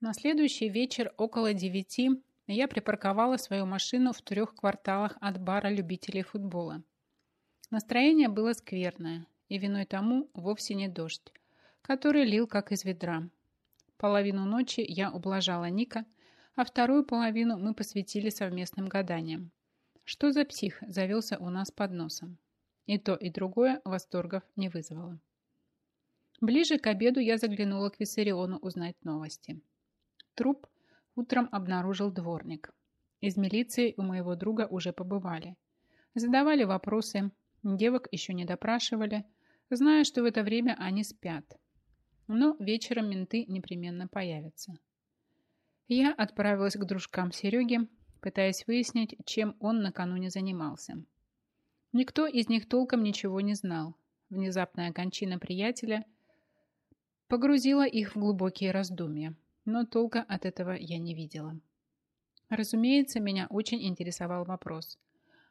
На следующий вечер около девяти я припарковала свою машину в трех кварталах от бара любителей футбола. Настроение было скверное, и виной тому вовсе не дождь, который лил как из ведра. Половину ночи я ублажала Ника, а вторую половину мы посвятили совместным гаданиям. Что за псих завелся у нас под носом? И то, и другое восторгов не вызвало. Ближе к обеду я заглянула к Виссариону узнать новости. Труп утром обнаружил дворник. Из милиции у моего друга уже побывали. Задавали вопросы, девок еще не допрашивали, зная, что в это время они спят. Но вечером менты непременно появятся. Я отправилась к дружкам Сереги, пытаясь выяснить, чем он накануне занимался. Никто из них толком ничего не знал. Внезапная кончина приятеля погрузила их в глубокие раздумья, но толка от этого я не видела. Разумеется, меня очень интересовал вопрос,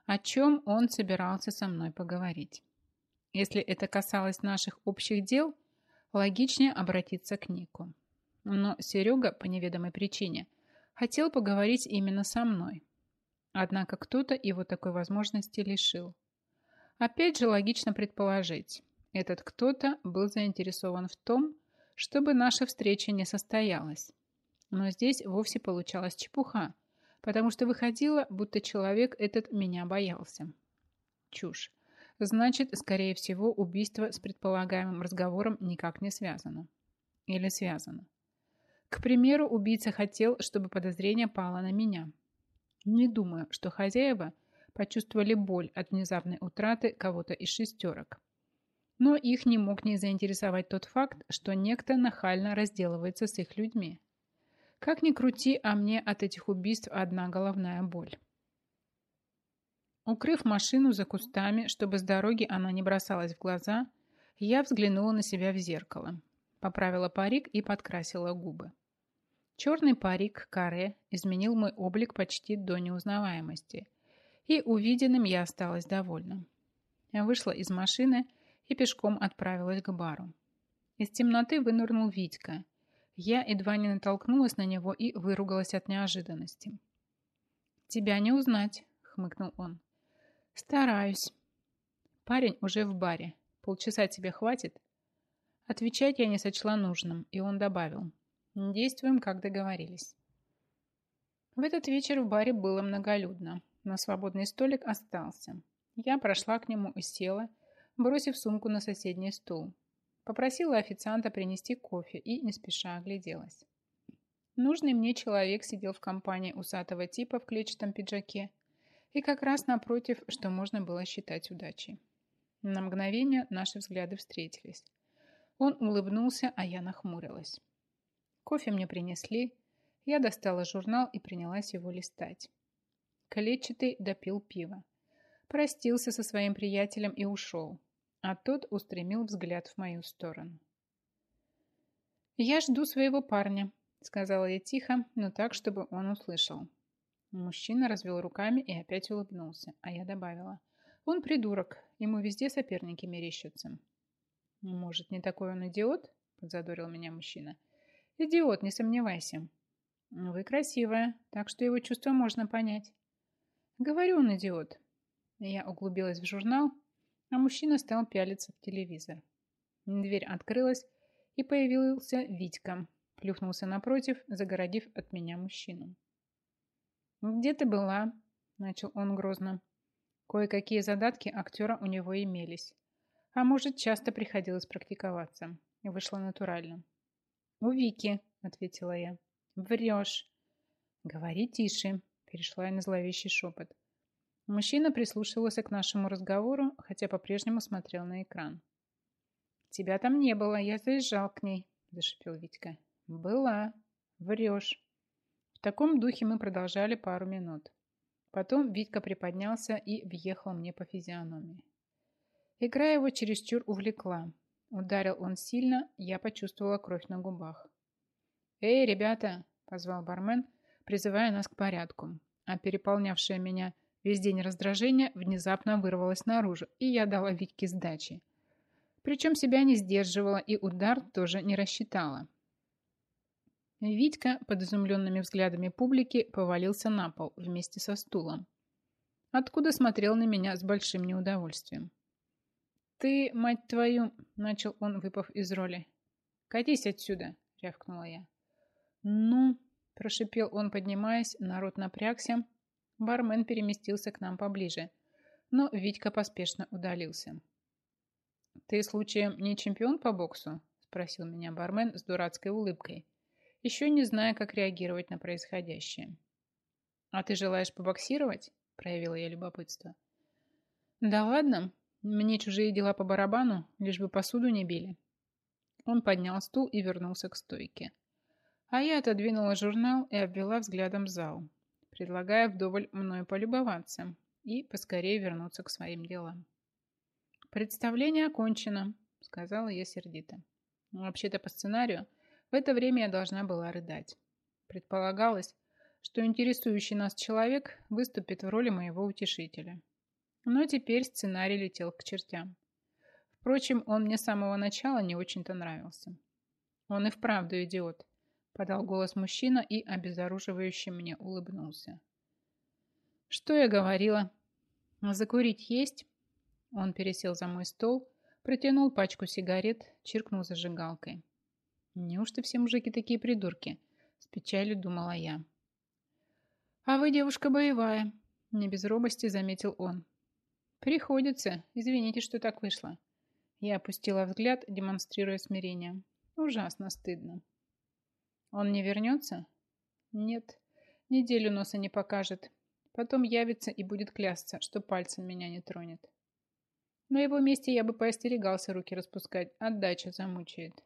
о чем он собирался со мной поговорить. Если это касалось наших общих дел, логичнее обратиться к Нику. Но Серега, по неведомой причине, хотел поговорить именно со мной. Однако кто-то его такой возможности лишил. Опять же логично предположить, этот кто-то был заинтересован в том, чтобы наша встреча не состоялась. Но здесь вовсе получалась чепуха, потому что выходило, будто человек этот меня боялся. Чушь. Значит, скорее всего, убийство с предполагаемым разговором никак не связано. Или связано. К примеру, убийца хотел, чтобы подозрение пало на меня. Не думаю, что хозяева почувствовали боль от внезапной утраты кого-то из шестерок. Но их не мог не заинтересовать тот факт, что некто нахально разделывается с их людьми. Как ни крути, а мне от этих убийств одна головная боль. Укрыв машину за кустами, чтобы с дороги она не бросалась в глаза, я взглянула на себя в зеркало, поправила парик и подкрасила губы. Черный парик каре изменил мой облик почти до неузнаваемости, и увиденным я осталась довольна. Я вышла из машины и пешком отправилась к бару. Из темноты вынырнул Витька. Я едва не натолкнулась на него и выругалась от неожиданности. «Тебя не узнать», — хмыкнул он. «Стараюсь». Парень уже в баре. Полчаса тебе хватит? Отвечать я не сочла нужным, и он добавил. Действуем, как договорились. В этот вечер в баре было многолюдно, но свободный столик остался. Я прошла к нему и села, бросив сумку на соседний стул. Попросила официанта принести кофе и не спеша огляделась. Нужный мне человек сидел в компании усатого типа в клетчатом пиджаке и как раз напротив, что можно было считать удачей. На мгновение наши взгляды встретились. Он улыбнулся, а я нахмурилась. Кофе мне принесли. Я достала журнал и принялась его листать. Клетчатый допил пиво. Простился со своим приятелем и ушел. А тот устремил взгляд в мою сторону. «Я жду своего парня», — сказала я тихо, но так, чтобы он услышал. Мужчина развел руками и опять улыбнулся, а я добавила. «Он придурок, ему везде соперники мерещатся». «Может, не такой он идиот?» – подзадорил меня мужчина. Идиот, не сомневайся. Вы красивая, так что его чувства можно понять. Говорю он идиот. Я углубилась в журнал, а мужчина стал пялиться в телевизор. Дверь открылась, и появился Витька. Плюхнулся напротив, загородив от меня мужчину. «Где ты была?» – начал он грозно. Кое-какие задатки актера у него имелись. А может, часто приходилось практиковаться. И вышло натурально. «У Вики», — ответила я. «Врешь». «Говори тише», — перешла я на зловещий шепот. Мужчина прислушивался к нашему разговору, хотя по-прежнему смотрел на экран. «Тебя там не было, я заезжал к ней», – зашипел Витька. «Была. Врешь». В таком духе мы продолжали пару минут. Потом Витька приподнялся и въехал мне по физиономии. Игра его чересчур увлекла. Ударил он сильно, я почувствовала кровь на губах. «Эй, ребята!» – позвал бармен, призывая нас к порядку. А переполнявшее меня весь день раздражение внезапно вырвалось наружу, и я дала Витьке сдачи. Причем себя не сдерживала и удар тоже не рассчитала. Витька под изумленными взглядами публики повалился на пол вместе со стулом. Откуда смотрел на меня с большим неудовольствием. «Ты, мать твою!» – начал он, выпав из роли. «Катись отсюда!» – рявкнула я. «Ну!» – прошипел он, поднимаясь, народ напрягся. Бармен переместился к нам поближе, но Витька поспешно удалился. «Ты, случаем, не чемпион по боксу?» – спросил меня бармен с дурацкой улыбкой, еще не зная, как реагировать на происходящее. «А ты желаешь побоксировать?» – проявила я любопытство. «Да ладно, мне чужие дела по барабану, лишь бы посуду не били». Он поднял стул и вернулся к стойке. А я отодвинула журнал и обвела взглядом зал, предлагая вдоволь мною полюбоваться и поскорее вернуться к своим делам. «Представление окончено», — сказала я сердито. Вообще-то по сценарию в это время я должна была рыдать. Предполагалось, что интересующий нас человек выступит в роли моего утешителя. Но теперь сценарий летел к чертям. Впрочем, он мне с самого начала не очень-то нравился. Он и вправду идиот, подал голос мужчина и обезоруживающе мне улыбнулся. Что я говорила? Закурить есть? Он пересел за мой стол, протянул пачку сигарет, чиркнул зажигалкой. Неужто все мужики такие придурки? С печалью думала я. А вы девушка боевая, не без робости заметил он. Приходится, извините, что так вышло. Я опустила взгляд, демонстрируя смирение. Ужасно стыдно. Он не вернется? Нет. Неделю носа не покажет. Потом явится и будет клясться, что пальцем меня не тронет. На его месте я бы поостерегался руки распускать, отдача замучает.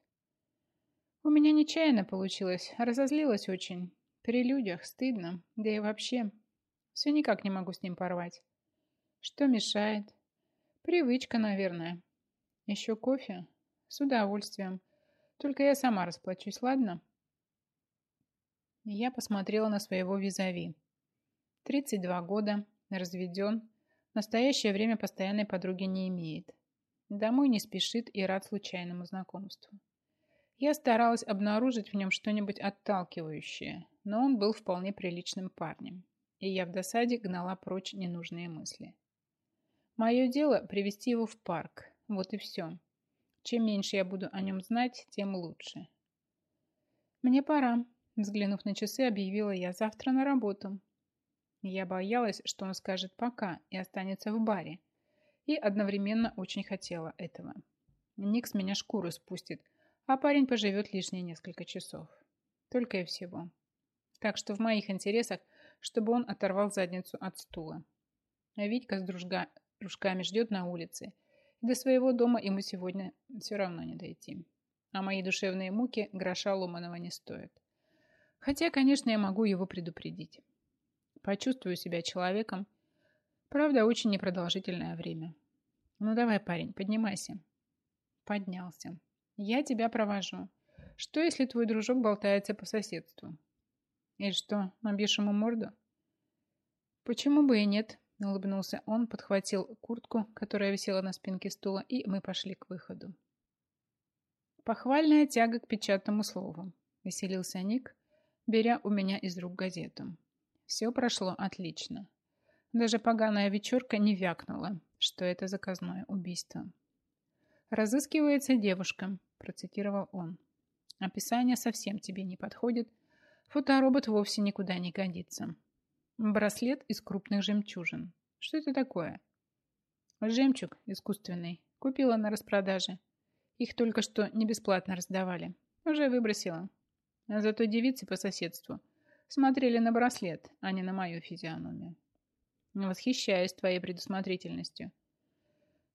У меня нечаянно получилось, разозлилась очень. При людях стыдно, да и вообще. Все никак не могу с ним порвать. Что мешает? Привычка, наверное. Еще кофе? С удовольствием. Только я сама расплачусь, ладно? Я посмотрела на своего визави. 32 года, разведен, в настоящее время постоянной подруги не имеет. Домой не спешит и рад случайному знакомству. Я старалась обнаружить в нем что-нибудь отталкивающее, но он был вполне приличным парнем, и я в досаде гнала прочь ненужные мысли. Мое дело – привести его в парк, вот и все. Чем меньше я буду о нем знать, тем лучше. «Мне пора», – взглянув на часы, объявила я завтра на работу. Я боялась, что он скажет «пока» и останется в баре. И одновременно очень хотела этого. Ник с меня шкуру спустит, а парень поживет лишние несколько часов. Только и всего. Так что в моих интересах, чтобы он оторвал задницу от стула. А Витька с дружга, дружками ждет на улице – до своего дома ему сегодня все равно не дойти. А мои душевные муки гроша ломаного не стоят. Хотя, конечно, я могу его предупредить. Почувствую себя человеком. Правда, очень непродолжительное время. Ну давай, парень, поднимайся. Поднялся. Я тебя провожу. Что, если твой дружок болтается по соседству? И что, набьешь ему морду? Почему бы и нет? Улыбнулся он, подхватил куртку, которая висела на спинке стула, и мы пошли к выходу. Похвальная тяга к печатному слову. Веселился Ник, беря у меня из рук газету. Все прошло отлично. Даже поганая вечерка не вякнула, что это заказное убийство. «Разыскивается девушка», – процитировал он. «Описание совсем тебе не подходит. Фоторобот вовсе никуда не годится. Браслет из крупных жемчужин. Что это такое? Жемчуг искусственный. Купила на распродаже. Их только что не бесплатно раздавали. Уже выбросила. А зато девицы по соседству смотрели на браслет, а не на мою физиономию. Восхищаюсь твоей предусмотрительностью.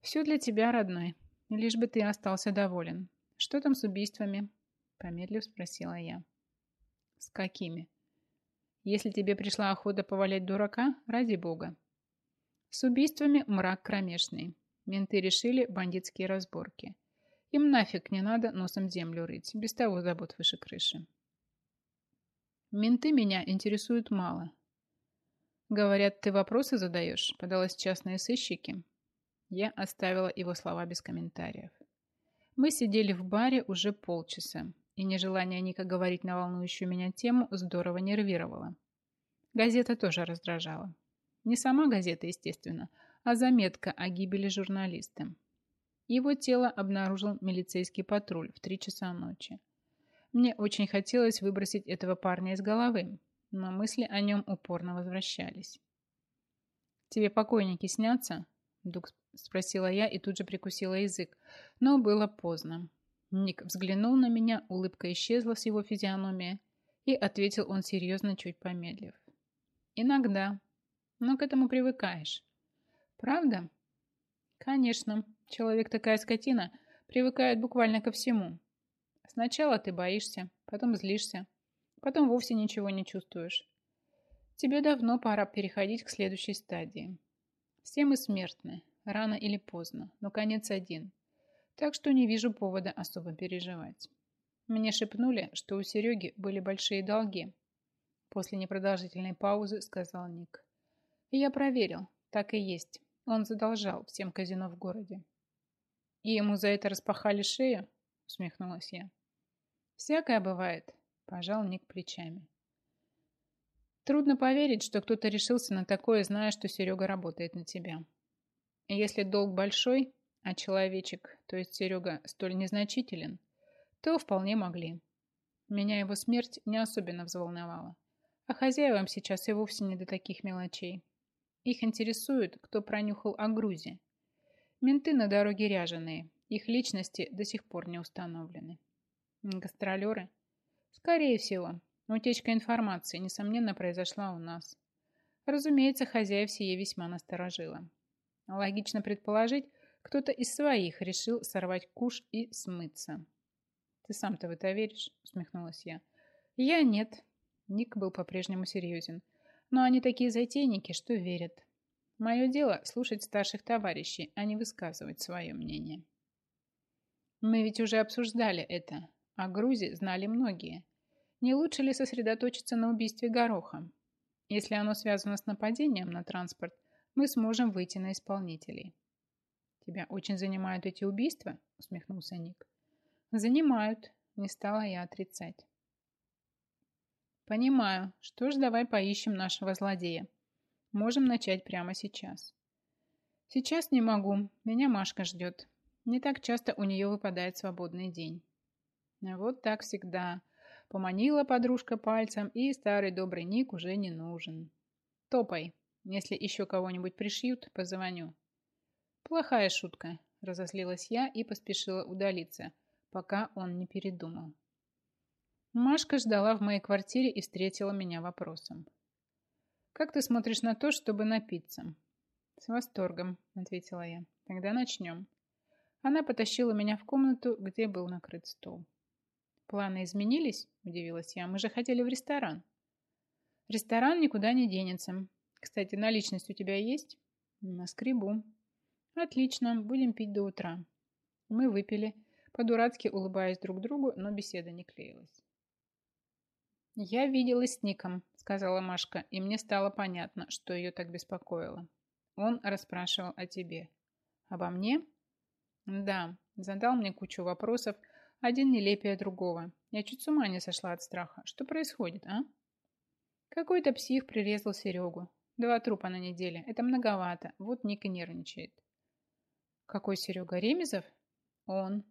Все для тебя, родной. Лишь бы ты остался доволен. Что там с убийствами? Помедлив спросила я. С какими? Если тебе пришла охота повалять дурака, ради бога. С убийствами мрак кромешный. Менты решили бандитские разборки. Им нафиг не надо носом землю рыть, без того забот выше крыши. Менты меня интересуют мало. Говорят, ты вопросы задаешь, подалась частные сыщики. Я оставила его слова без комментариев. Мы сидели в баре уже полчаса, и нежелание Ника говорить на волнующую меня тему здорово нервировало. Газета тоже раздражала. Не сама газета, естественно, а заметка о гибели журналиста. Его тело обнаружил милицейский патруль в три часа ночи. Мне очень хотелось выбросить этого парня из головы, но мысли о нем упорно возвращались. «Тебе покойники снятся?» Вдруг спросила я и тут же прикусила язык. Но было поздно. Ник взглянул на меня, улыбка исчезла с его физиономии, и ответил он серьезно, чуть помедлив. «Иногда. Но к этому привыкаешь. Правда?» «Конечно. Человек такая скотина, привыкает буквально ко всему. Сначала ты боишься, потом злишься, потом вовсе ничего не чувствуешь. Тебе давно пора переходить к следующей стадии. Все мы смертны, рано или поздно, но конец один. Так что не вижу повода особо переживать. Мне шепнули, что у Сереги были большие долги. После непродолжительной паузы сказал Ник. И я проверил, так и есть. Он задолжал всем казино в городе. И ему за это распахали шею? Усмехнулась я. Всякое бывает, пожал Ник плечами. Трудно поверить, что кто-то решился на такое, зная, что Серега работает на тебя. Если долг большой, а человечек, то есть Серега, столь незначителен, то вполне могли. Меня его смерть не особенно взволновала. А хозяевам сейчас и вовсе не до таких мелочей. Их интересует, кто пронюхал о грузе. Менты на дороге ряженые, их личности до сих пор не установлены. Гастролеры? Скорее всего, Утечка информации, несомненно, произошла у нас. Разумеется, хозяев сие весьма насторожило. Логично предположить, кто-то из своих решил сорвать куш и смыться. «Ты сам-то в это веришь?» – усмехнулась я. «Я нет». Ник был по-прежнему серьезен. «Но они такие затейники, что верят. Мое дело – слушать старших товарищей, а не высказывать свое мнение». Мы ведь уже обсуждали это. О Грузе знали многие. Не лучше ли сосредоточиться на убийстве Гороха? Если оно связано с нападением на транспорт, мы сможем выйти на исполнителей. «Тебя очень занимают эти убийства?» – усмехнулся Ник. «Занимают», – не стала я отрицать. «Понимаю. Что ж, давай поищем нашего злодея. Можем начать прямо сейчас». «Сейчас не могу. Меня Машка ждет. Не так часто у нее выпадает свободный день». «Вот так всегда», Поманила подружка пальцем, и старый добрый Ник уже не нужен. Топай. Если еще кого-нибудь пришьют, позвоню. Плохая шутка, разозлилась я и поспешила удалиться, пока он не передумал. Машка ждала в моей квартире и встретила меня вопросом. «Как ты смотришь на то, чтобы напиться?» «С восторгом», — ответила я. «Тогда начнем». Она потащила меня в комнату, где был накрыт стол. «Планы изменились?» – удивилась я. «Мы же хотели в ресторан». «Ресторан никуда не денется. Кстати, наличность у тебя есть?» «На скребу». «Отлично. Будем пить до утра». Мы выпили, по-дурацки улыбаясь друг другу, но беседа не клеилась. «Я виделась с Ником», — сказала Машка, и мне стало понятно, что ее так беспокоило. Он расспрашивал о тебе. «Обо мне?» «Да», задал мне кучу вопросов, — один нелепее другого. Я чуть с ума не сошла от страха. Что происходит, а? Какой-то псих прирезал Серегу. Два трупа на неделе. Это многовато. Вот Ника нервничает. Какой Серега? Ремезов? Он.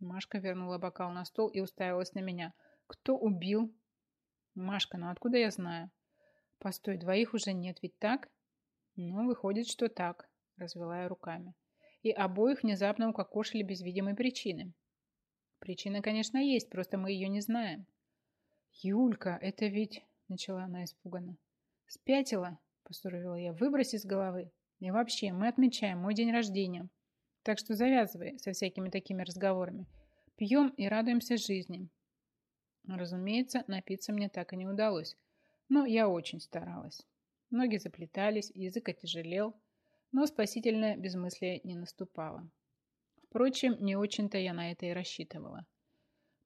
Машка вернула бокал на стол и уставилась на меня. Кто убил? Машка, ну откуда я знаю? Постой, двоих уже нет, ведь так? Ну, выходит, что так, развела я руками. И обоих внезапно укокошили без видимой причины. Причина, конечно, есть, просто мы ее не знаем. Юлька, это ведь... Начала она испуганно. Спятила, посуровила я. Выбрось из головы. И вообще, мы отмечаем мой день рождения. Так что завязывай со всякими такими разговорами. Пьем и радуемся жизни. Разумеется, напиться мне так и не удалось. Но я очень старалась. Ноги заплетались, язык отяжелел, но спасительное безмыслие не наступало. Впрочем, не очень-то я на это и рассчитывала.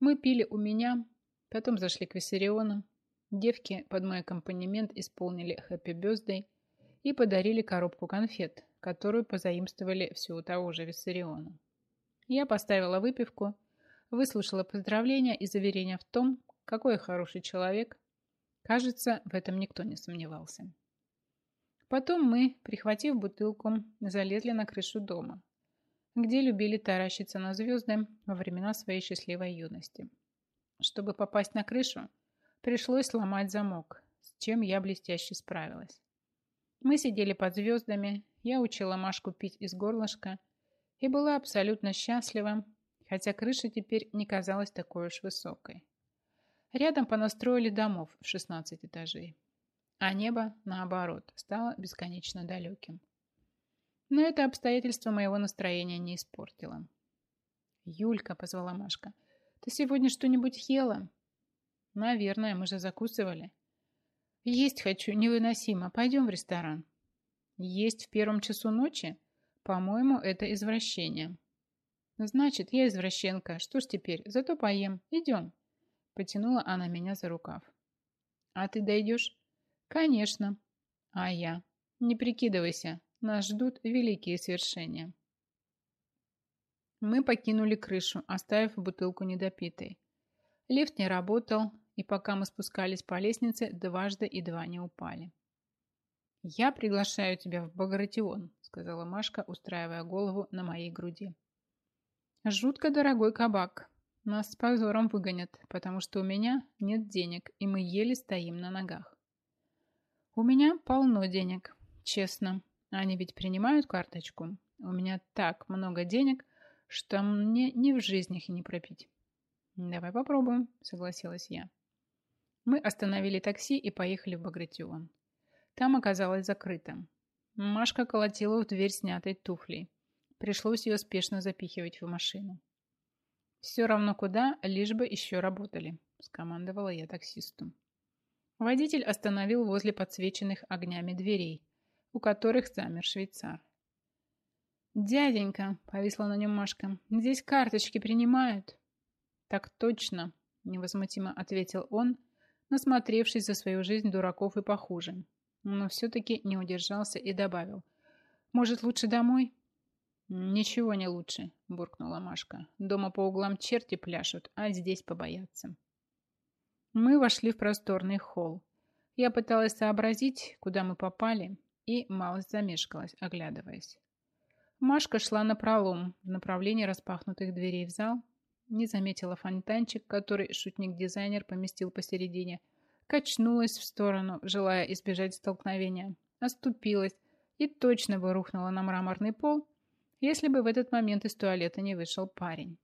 Мы пили у меня, потом зашли к Виссариону. Девки под мой аккомпанемент исполнили «Хэппи Бёздэй» и подарили коробку конфет, которую позаимствовали всю у того же Виссариона. Я поставила выпивку, выслушала поздравления и заверения в том, какой я хороший человек. Кажется, в этом никто не сомневался. Потом мы, прихватив бутылку, залезли на крышу дома, где любили таращиться на звезды во времена своей счастливой юности. Чтобы попасть на крышу, пришлось сломать замок, с чем я блестяще справилась. Мы сидели под звездами, я учила Машку пить из горлышка и была абсолютно счастлива, хотя крыша теперь не казалась такой уж высокой. Рядом понастроили домов в 16 этажей, а небо, наоборот, стало бесконечно далеким. Но это обстоятельство моего настроения не испортило. «Юлька», — позвала Машка, — «ты сегодня что-нибудь ела?» «Наверное, мы же закусывали». «Есть хочу, невыносимо. Пойдем в ресторан». «Есть в первом часу ночи? По-моему, это извращение». «Значит, я извращенка. Что ж теперь? Зато поем. Идем». Потянула она меня за рукав. «А ты дойдешь?» «Конечно». «А я?» «Не прикидывайся. Нас ждут великие свершения». Мы покинули крышу, оставив бутылку недопитой. Лифт не работал, и пока мы спускались по лестнице, дважды и два не упали. «Я приглашаю тебя в Багратион», — сказала Машка, устраивая голову на моей груди. «Жутко дорогой кабак. Нас с позором выгонят, потому что у меня нет денег, и мы еле стоим на ногах. У меня полно денег, честно. Они ведь принимают карточку. У меня так много денег, что мне ни в жизни их не пропить. Давай попробуем, согласилась я. Мы остановили такси и поехали в Багратион. Там оказалось закрыто. Машка колотила в дверь снятой туфлей. Пришлось ее спешно запихивать в машину. «Все равно куда, лишь бы еще работали», – скомандовала я таксисту. Водитель остановил возле подсвеченных огнями дверей, у которых замер швейцар. «Дяденька», – повисла на нем Машка, – «здесь карточки принимают». «Так точно», – невозмутимо ответил он, насмотревшись за свою жизнь дураков и похуже. Но все-таки не удержался и добавил. «Может, лучше домой?» «Ничего не лучше», – буркнула Машка. «Дома по углам черти пляшут, а здесь побоятся». Мы вошли в просторный холл. Я пыталась сообразить, куда мы попали, и малость замешкалась, оглядываясь. Машка шла на пролом в направлении распахнутых дверей в зал, не заметила фонтанчик, который шутник-дизайнер поместил посередине, качнулась в сторону, желая избежать столкновения, оступилась и точно бы рухнула на мраморный пол, если бы в этот момент из туалета не вышел парень.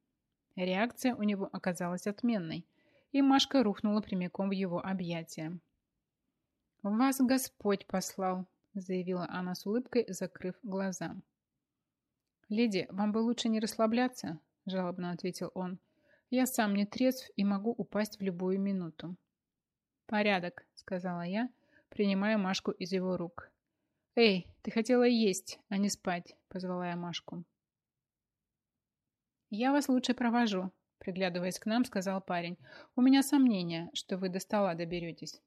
Реакция у него оказалась отменной, и Машка рухнула прямиком в его объятия. «Вас Господь послал», — заявила она с улыбкой, закрыв глаза. «Леди, вам бы лучше не расслабляться», — жалобно ответил он. «Я сам не трезв и могу упасть в любую минуту». «Порядок», — сказала я, принимая Машку из его рук. «Эй, ты хотела есть, а не спать», — позвала я Машку. «Я вас лучше провожу», — приглядываясь к нам, сказал парень. «У меня сомнения, что вы до стола доберетесь».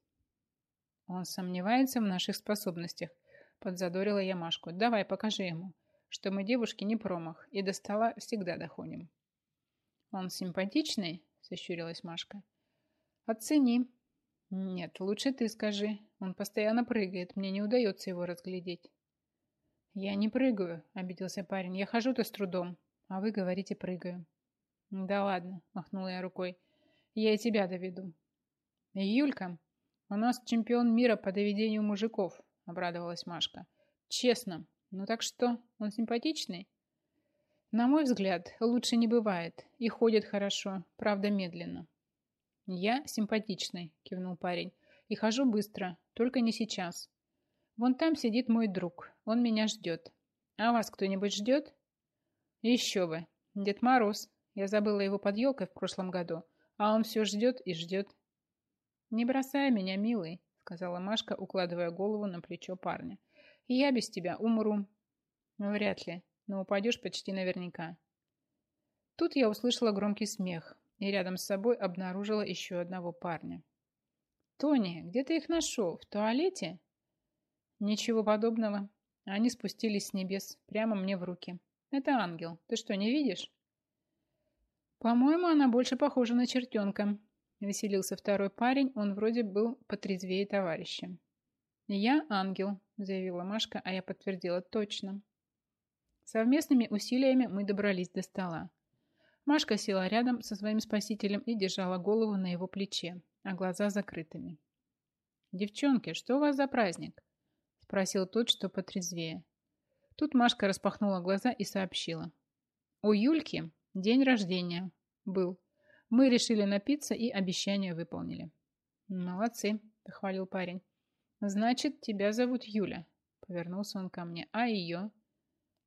«Он сомневается в наших способностях», — подзадорила я Машку. «Давай, покажи ему, что мы девушки не промах и до стола всегда доходим». «Он симпатичный?» — сощурилась Машка. «Оцени», «Нет, лучше ты скажи. Он постоянно прыгает, мне не удается его разглядеть». «Я не прыгаю», — обиделся парень. «Я хожу-то с трудом, а вы говорите прыгаю». «Да ладно», — махнула я рукой. «Я и тебя доведу». «Юлька, у нас чемпион мира по доведению мужиков», — обрадовалась Машка. «Честно. Ну так что, он симпатичный?» «На мой взгляд, лучше не бывает. И ходит хорошо, правда медленно». «Я симпатичный», – кивнул парень. «И хожу быстро, только не сейчас. Вон там сидит мой друг, он меня ждет. А вас кто-нибудь ждет?» «Еще бы. Дед Мороз. Я забыла его под елкой в прошлом году, а он все ждет и ждет». «Не бросай меня, милый», – сказала Машка, укладывая голову на плечо парня. «Я без тебя умру». «Вряд ли, но упадешь почти наверняка». Тут я услышала громкий смех и рядом с собой обнаружила еще одного парня. «Тони, где ты их нашел? В туалете?» «Ничего подобного. Они спустились с небес прямо мне в руки. Это ангел. Ты что, не видишь?» По-моему, она больше похожа на чертенка. Веселился второй парень, он вроде был потрезвее товарища. «Я ангел», — заявила Машка, а я подтвердила точно. Совместными усилиями мы добрались до стола. Машка села рядом со своим спасителем и держала голову на его плече, а глаза закрытыми. «Девчонки, что у вас за праздник?» – спросил тот, что потрезвее. Тут Машка распахнула глаза и сообщила. «У Юльки день рождения был. Мы решили напиться и обещание выполнили». «Молодцы», – похвалил парень. «Значит, тебя зовут Юля», – повернулся он ко мне. «А ее?»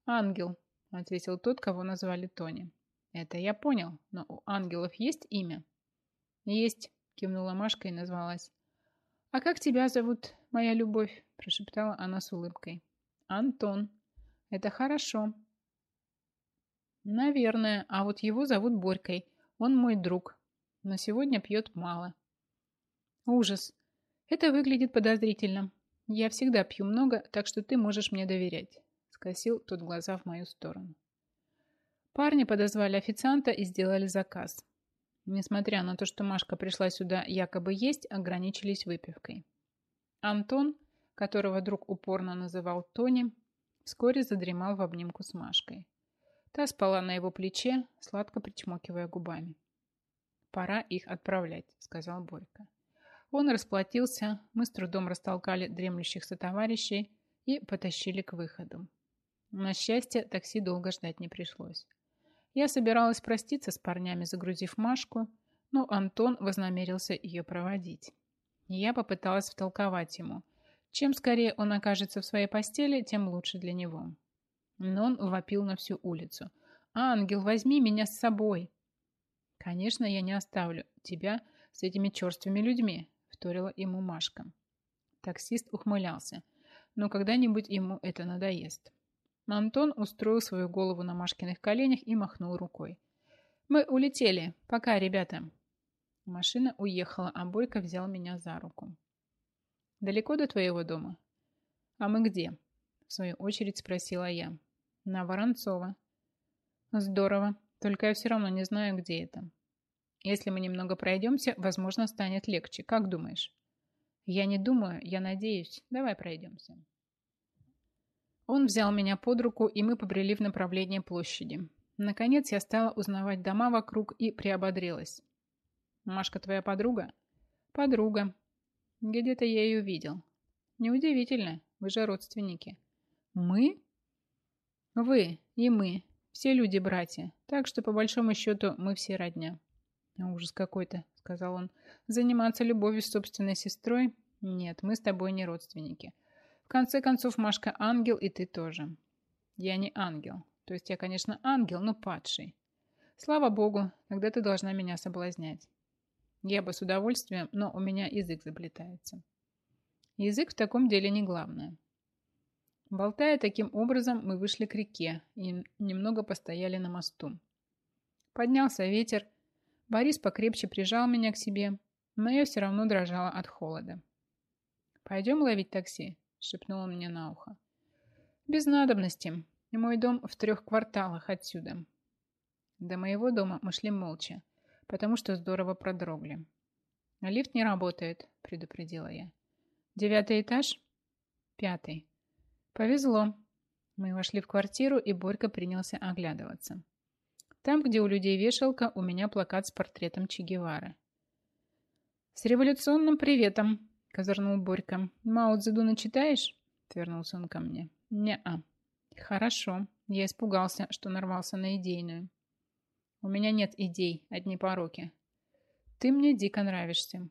«Ангел», – ответил тот, кого назвали Тони. Это я понял, но у ангелов есть имя? Есть, кивнула Машка и назвалась. А как тебя зовут, моя любовь? Прошептала она с улыбкой. Антон. Это хорошо. Наверное, а вот его зовут Борькой. Он мой друг. Но сегодня пьет мало. Ужас. Это выглядит подозрительно. Я всегда пью много, так что ты можешь мне доверять. Скосил тот глаза в мою сторону. Парни подозвали официанта и сделали заказ. Несмотря на то, что Машка пришла сюда якобы есть, ограничились выпивкой. Антон, которого друг упорно называл Тони, вскоре задремал в обнимку с Машкой. Та спала на его плече, сладко причмокивая губами. «Пора их отправлять», — сказал Борька. Он расплатился, мы с трудом растолкали дремлющих сотоварищей и потащили к выходу. На счастье, такси долго ждать не пришлось. Я собиралась проститься с парнями, загрузив Машку, но Антон вознамерился ее проводить. Я попыталась втолковать ему. Чем скорее он окажется в своей постели, тем лучше для него. Но он вопил на всю улицу. «Ангел, возьми меня с собой!» «Конечно, я не оставлю тебя с этими черствыми людьми», вторила ему Машка. Таксист ухмылялся. «Но когда-нибудь ему это надоест». Антон устроил свою голову на Машкиных коленях и махнул рукой. «Мы улетели. Пока, ребята». Машина уехала, а Бойко взял меня за руку. «Далеко до твоего дома?» «А мы где?» В свою очередь спросила я. «На Воронцова». «Здорово. Только я все равно не знаю, где это. Если мы немного пройдемся, возможно, станет легче. Как думаешь?» «Я не думаю, я надеюсь. Давай пройдемся». Он взял меня под руку, и мы побрели в направлении площади. Наконец я стала узнавать дома вокруг и приободрилась. «Машка твоя подруга?» «Подруга. Где-то я ее видел». «Неудивительно, вы же родственники». «Мы?» «Вы и мы. Все люди-братья. Так что, по большому счету, мы все родня». «Ужас какой-то», — сказал он. «Заниматься любовью с собственной сестрой? Нет, мы с тобой не родственники конце концов, Машка ангел, и ты тоже. Я не ангел. То есть я, конечно, ангел, но падший. Слава богу, тогда ты должна меня соблазнять. Я бы с удовольствием, но у меня язык заплетается. Язык в таком деле не главное. Болтая таким образом, мы вышли к реке и немного постояли на мосту. Поднялся ветер. Борис покрепче прижал меня к себе, но я все равно дрожала от холода. «Пойдем ловить такси?» шепнул он мне на ухо. Без надобности. Мой дом в трех кварталах отсюда. До моего дома мы шли молча, потому что здорово продрогли. Лифт не работает, предупредила я. Девятый этаж? Пятый. Повезло. Мы вошли в квартиру, и Борька принялся оглядываться. Там, где у людей вешалка, у меня плакат с портретом Че Гевары. «С революционным приветом!» — козырнул Борька. «Мао Цзэдуна читаешь?» — вернулся он ко мне. «Не-а». «Хорошо. Я испугался, что нарвался на идейную». «У меня нет идей, одни пороки». «Ты мне дико нравишься».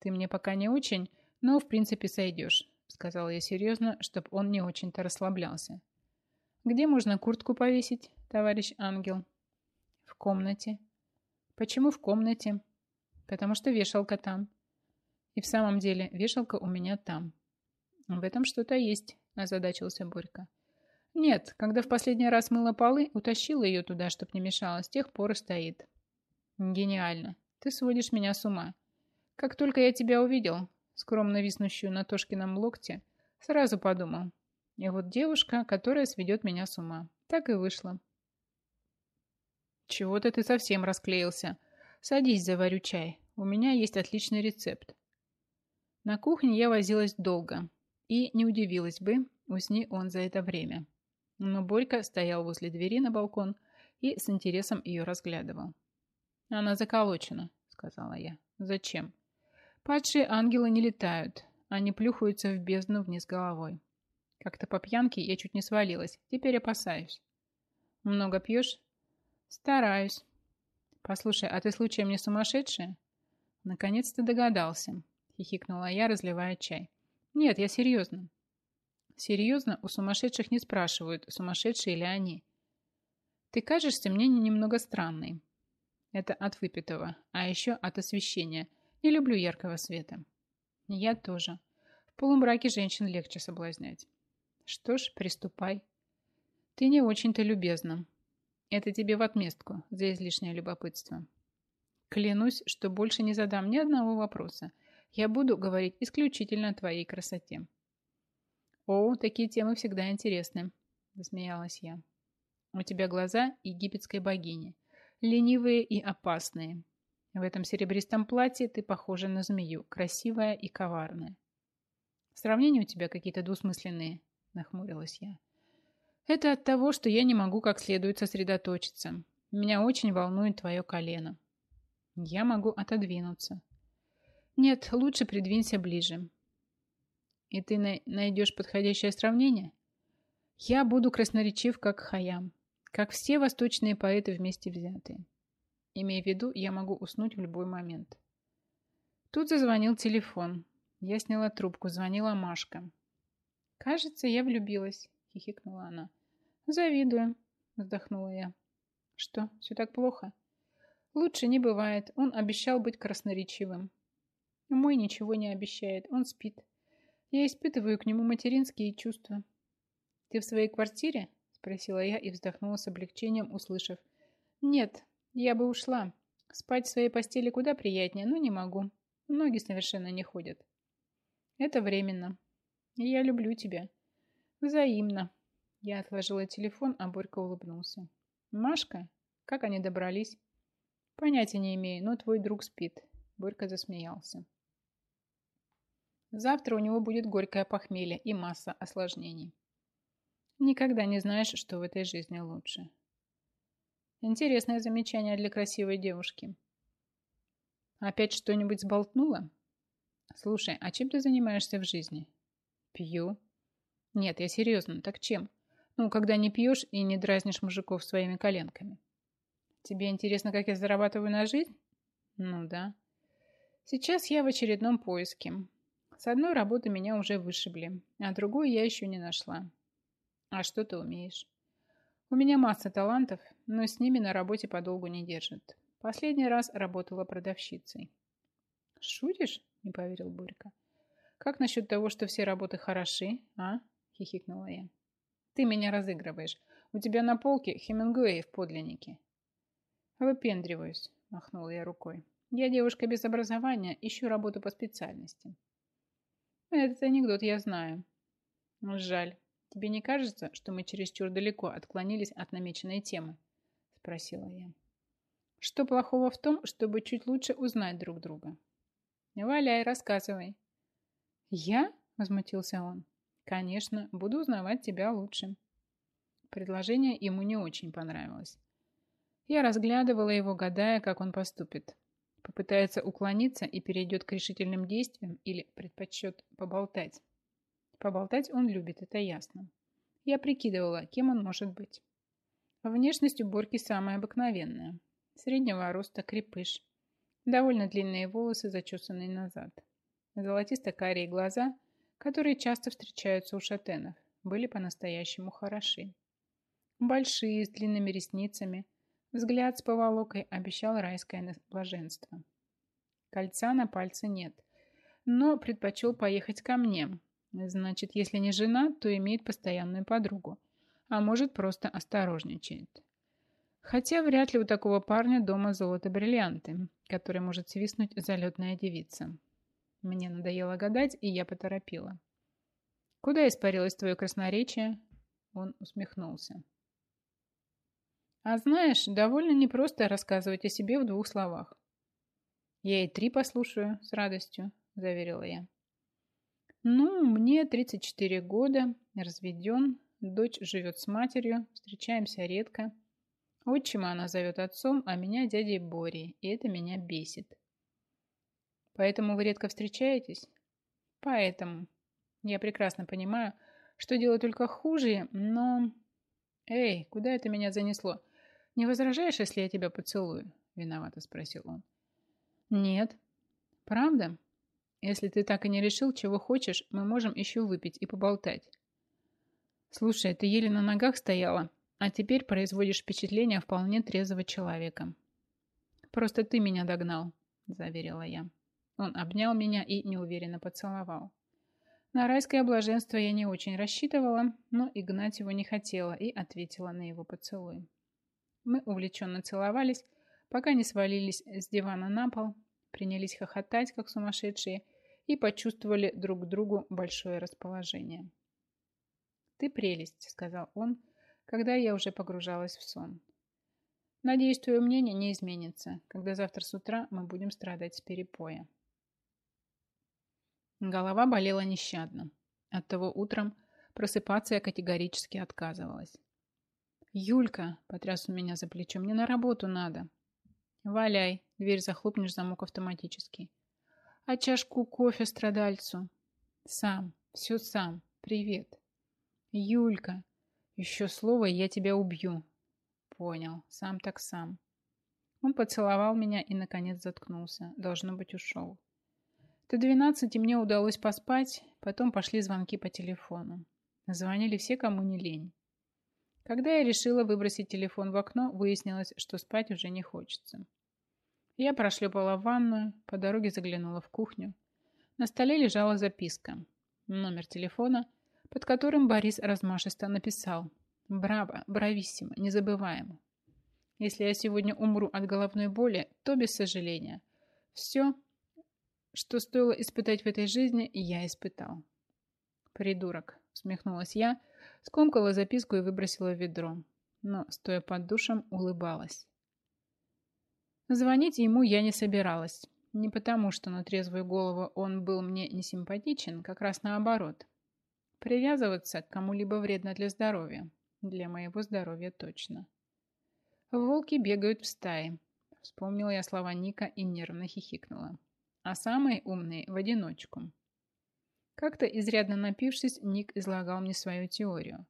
«Ты мне пока не очень, но в принципе сойдешь», — сказала я серьезно, чтобы он не очень-то расслаблялся. «Где можно куртку повесить, товарищ ангел?» «В комнате». «Почему в комнате?» «Потому что вешалка там». И в самом деле вешалка у меня там. В этом что-то есть, озадачился Борька. Нет, когда в последний раз мыла полы, утащила ее туда, чтоб не мешала, с тех пор и стоит. Гениально. Ты сводишь меня с ума. Как только я тебя увидел, скромно виснущую на Тошкином локте, сразу подумал. И вот девушка, которая сведет меня с ума. Так и вышло. Чего-то ты совсем расклеился. Садись, заварю чай. У меня есть отличный рецепт. На кухне я возилась долго. И не удивилась бы, усни он за это время. Но Борька стоял возле двери на балкон и с интересом ее разглядывал. «Она заколочена», — сказала я. «Зачем?» «Падшие ангелы не летают. Они плюхаются в бездну вниз головой. Как-то по пьянке я чуть не свалилась. Теперь опасаюсь». «Много пьешь?» «Стараюсь». «Послушай, а ты случаем не сумасшедшая?» «Наконец-то догадался», — хихикнула я, разливая чай. «Нет, я серьезно. Серьезно, у сумасшедших не спрашивают, сумасшедшие ли они. Ты кажешься мне немного странной. Это от выпитого, а еще от освещения. Не люблю яркого света. Я тоже. В полумраке женщин легче соблазнять. Что ж, приступай. Ты не очень-то любезна. Это тебе в отместку за излишнее любопытство. Клянусь, что больше не задам ни одного вопроса. Я буду говорить исключительно о твоей красоте. «О, такие темы всегда интересны», – засмеялась я. «У тебя глаза египетской богини, ленивые и опасные. В этом серебристом платье ты похожа на змею, красивая и коварная». «Сравнения у тебя какие-то двусмысленные», – нахмурилась я. «Это от того, что я не могу как следует сосредоточиться. Меня очень волнует твое колено». «Я могу отодвинуться». «Нет, лучше придвинься ближе. И ты найдешь подходящее сравнение? Я буду красноречив, как Хаям, как все восточные поэты вместе взятые. Имея в виду, я могу уснуть в любой момент. Тут зазвонил телефон. Я сняла трубку, звонила Машка. «Кажется, я влюбилась», — хихикнула она. «Завидую», — вздохнула я. «Что, все так плохо?» «Лучше не бывает. Он обещал быть красноречивым». «Мой ничего не обещает. Он спит. Я испытываю к нему материнские чувства. «Ты в своей квартире?» – спросила я и вздохнула с облегчением, услышав. «Нет, я бы ушла. Спать в своей постели куда приятнее, но не могу. Ноги совершенно не ходят». «Это временно. Я люблю тебя». «Взаимно». Я отложила телефон, а Борька улыбнулся. «Машка? Как они добрались?» «Понятия не имею, но твой друг спит». Борька засмеялся. Завтра у него будет горькое похмелье и масса осложнений. Никогда не знаешь, что в этой жизни лучше. Интересное замечание для красивой девушки. Опять что-нибудь сболтнула? Слушай, а чем ты занимаешься в жизни? Пью. Нет, я серьезно, так чем? Ну, когда не пьешь и не дразнишь мужиков своими коленками. Тебе интересно, как я зарабатываю на жизнь? Ну да. Сейчас я в очередном поиске. С одной работы меня уже вышибли, а другую я еще не нашла. А что ты умеешь? У меня масса талантов, но с ними на работе подолгу не держат. Последний раз работала продавщицей. Шутишь? Не поверил Борька. Как насчет того, что все работы хороши, а? Хихикнула я. Ты меня разыгрываешь. У тебя на полке Хемингуэй в подлиннике. Выпендриваюсь, махнула я рукой. Я девушка без образования, ищу работу по специальности. Этот анекдот я знаю. Жаль. Тебе не кажется, что мы чересчур далеко отклонились от намеченной темы? Спросила я. Что плохого в том, чтобы чуть лучше узнать друг друга? Валяй, рассказывай. Я? Возмутился он. Конечно, буду узнавать тебя лучше. Предложение ему не очень понравилось. Я разглядывала его, гадая, как он поступит. Попытается уклониться и перейдет к решительным действиям или предпочтет поболтать. Поболтать он любит, это ясно. Я прикидывала, кем он может быть. Внешность у Борьки самая обыкновенная. Среднего роста крепыш. Довольно длинные волосы, зачесанные назад. Золотисто-карие глаза, которые часто встречаются у шатенов, были по-настоящему хороши. Большие, с длинными ресницами – Взгляд с поволокой обещал райское блаженство. Кольца на пальце нет, но предпочел поехать ко мне. Значит, если не жена, то имеет постоянную подругу, а может просто осторожничает. Хотя вряд ли у такого парня дома золото-бриллианты, который может свистнуть залетная девица. Мне надоело гадать, и я поторопила. «Куда испарилось твое красноречие?» Он усмехнулся. А знаешь, довольно непросто рассказывать о себе в двух словах. Я и три послушаю с радостью, заверила я. Ну, мне 34 года, разведен, дочь живет с матерью, встречаемся редко. Отчима она зовет отцом, а меня дядей Борей, и это меня бесит. Поэтому вы редко встречаетесь? Поэтому. Я прекрасно понимаю, что дело только хуже, но... Эй, куда это меня занесло? Не возражаешь, если я тебя поцелую? Виновато спросил он. Нет. Правда? Если ты так и не решил, чего хочешь, мы можем еще выпить и поболтать. Слушай, ты еле на ногах стояла, а теперь производишь впечатление вполне трезвого человека. Просто ты меня догнал, заверила я. Он обнял меня и неуверенно поцеловал. На райское блаженство я не очень рассчитывала, но и гнать его не хотела и ответила на его поцелуй. Мы увлеченно целовались, пока не свалились с дивана на пол, принялись хохотать, как сумасшедшие, и почувствовали друг к другу большое расположение. «Ты прелесть», — сказал он, когда я уже погружалась в сон. «Надеюсь, твое мнение не изменится, когда завтра с утра мы будем страдать с перепоя». Голова болела нещадно. Оттого утром просыпаться я категорически отказывалась. «Юлька!» – потряс у меня за плечо. «Мне на работу надо». «Валяй!» – дверь захлопнешь, замок автоматический. «А чашку кофе страдальцу?» «Сам. Все сам. Привет». «Юлька!» «Еще слово, и я тебя убью». «Понял. Сам так сам». Он поцеловал меня и, наконец, заткнулся. Должно быть, ушел. До двенадцати мне удалось поспать, потом пошли звонки по телефону. Звонили все, кому не лень. Когда я решила выбросить телефон в окно, выяснилось, что спать уже не хочется. Я прошлепала в ванную, по дороге заглянула в кухню. На столе лежала записка. Номер телефона, под которым Борис размашисто написал «Браво, брависсимо, незабываемо». Если я сегодня умру от головной боли, то без сожаления. Все, что стоило испытать в этой жизни, я испытал. Придурок, усмехнулась я, скомкала записку и выбросила в ведро. Но, стоя под душем, улыбалась. Звонить ему я не собиралась. Не потому, что на трезвую голову он был мне не симпатичен, как раз наоборот. Привязываться к кому-либо вредно для здоровья. Для моего здоровья точно. Волки бегают в стае. Вспомнила я слова Ника и нервно хихикнула а самые умные в одиночку. Как-то изрядно напившись, Ник излагал мне свою теорию.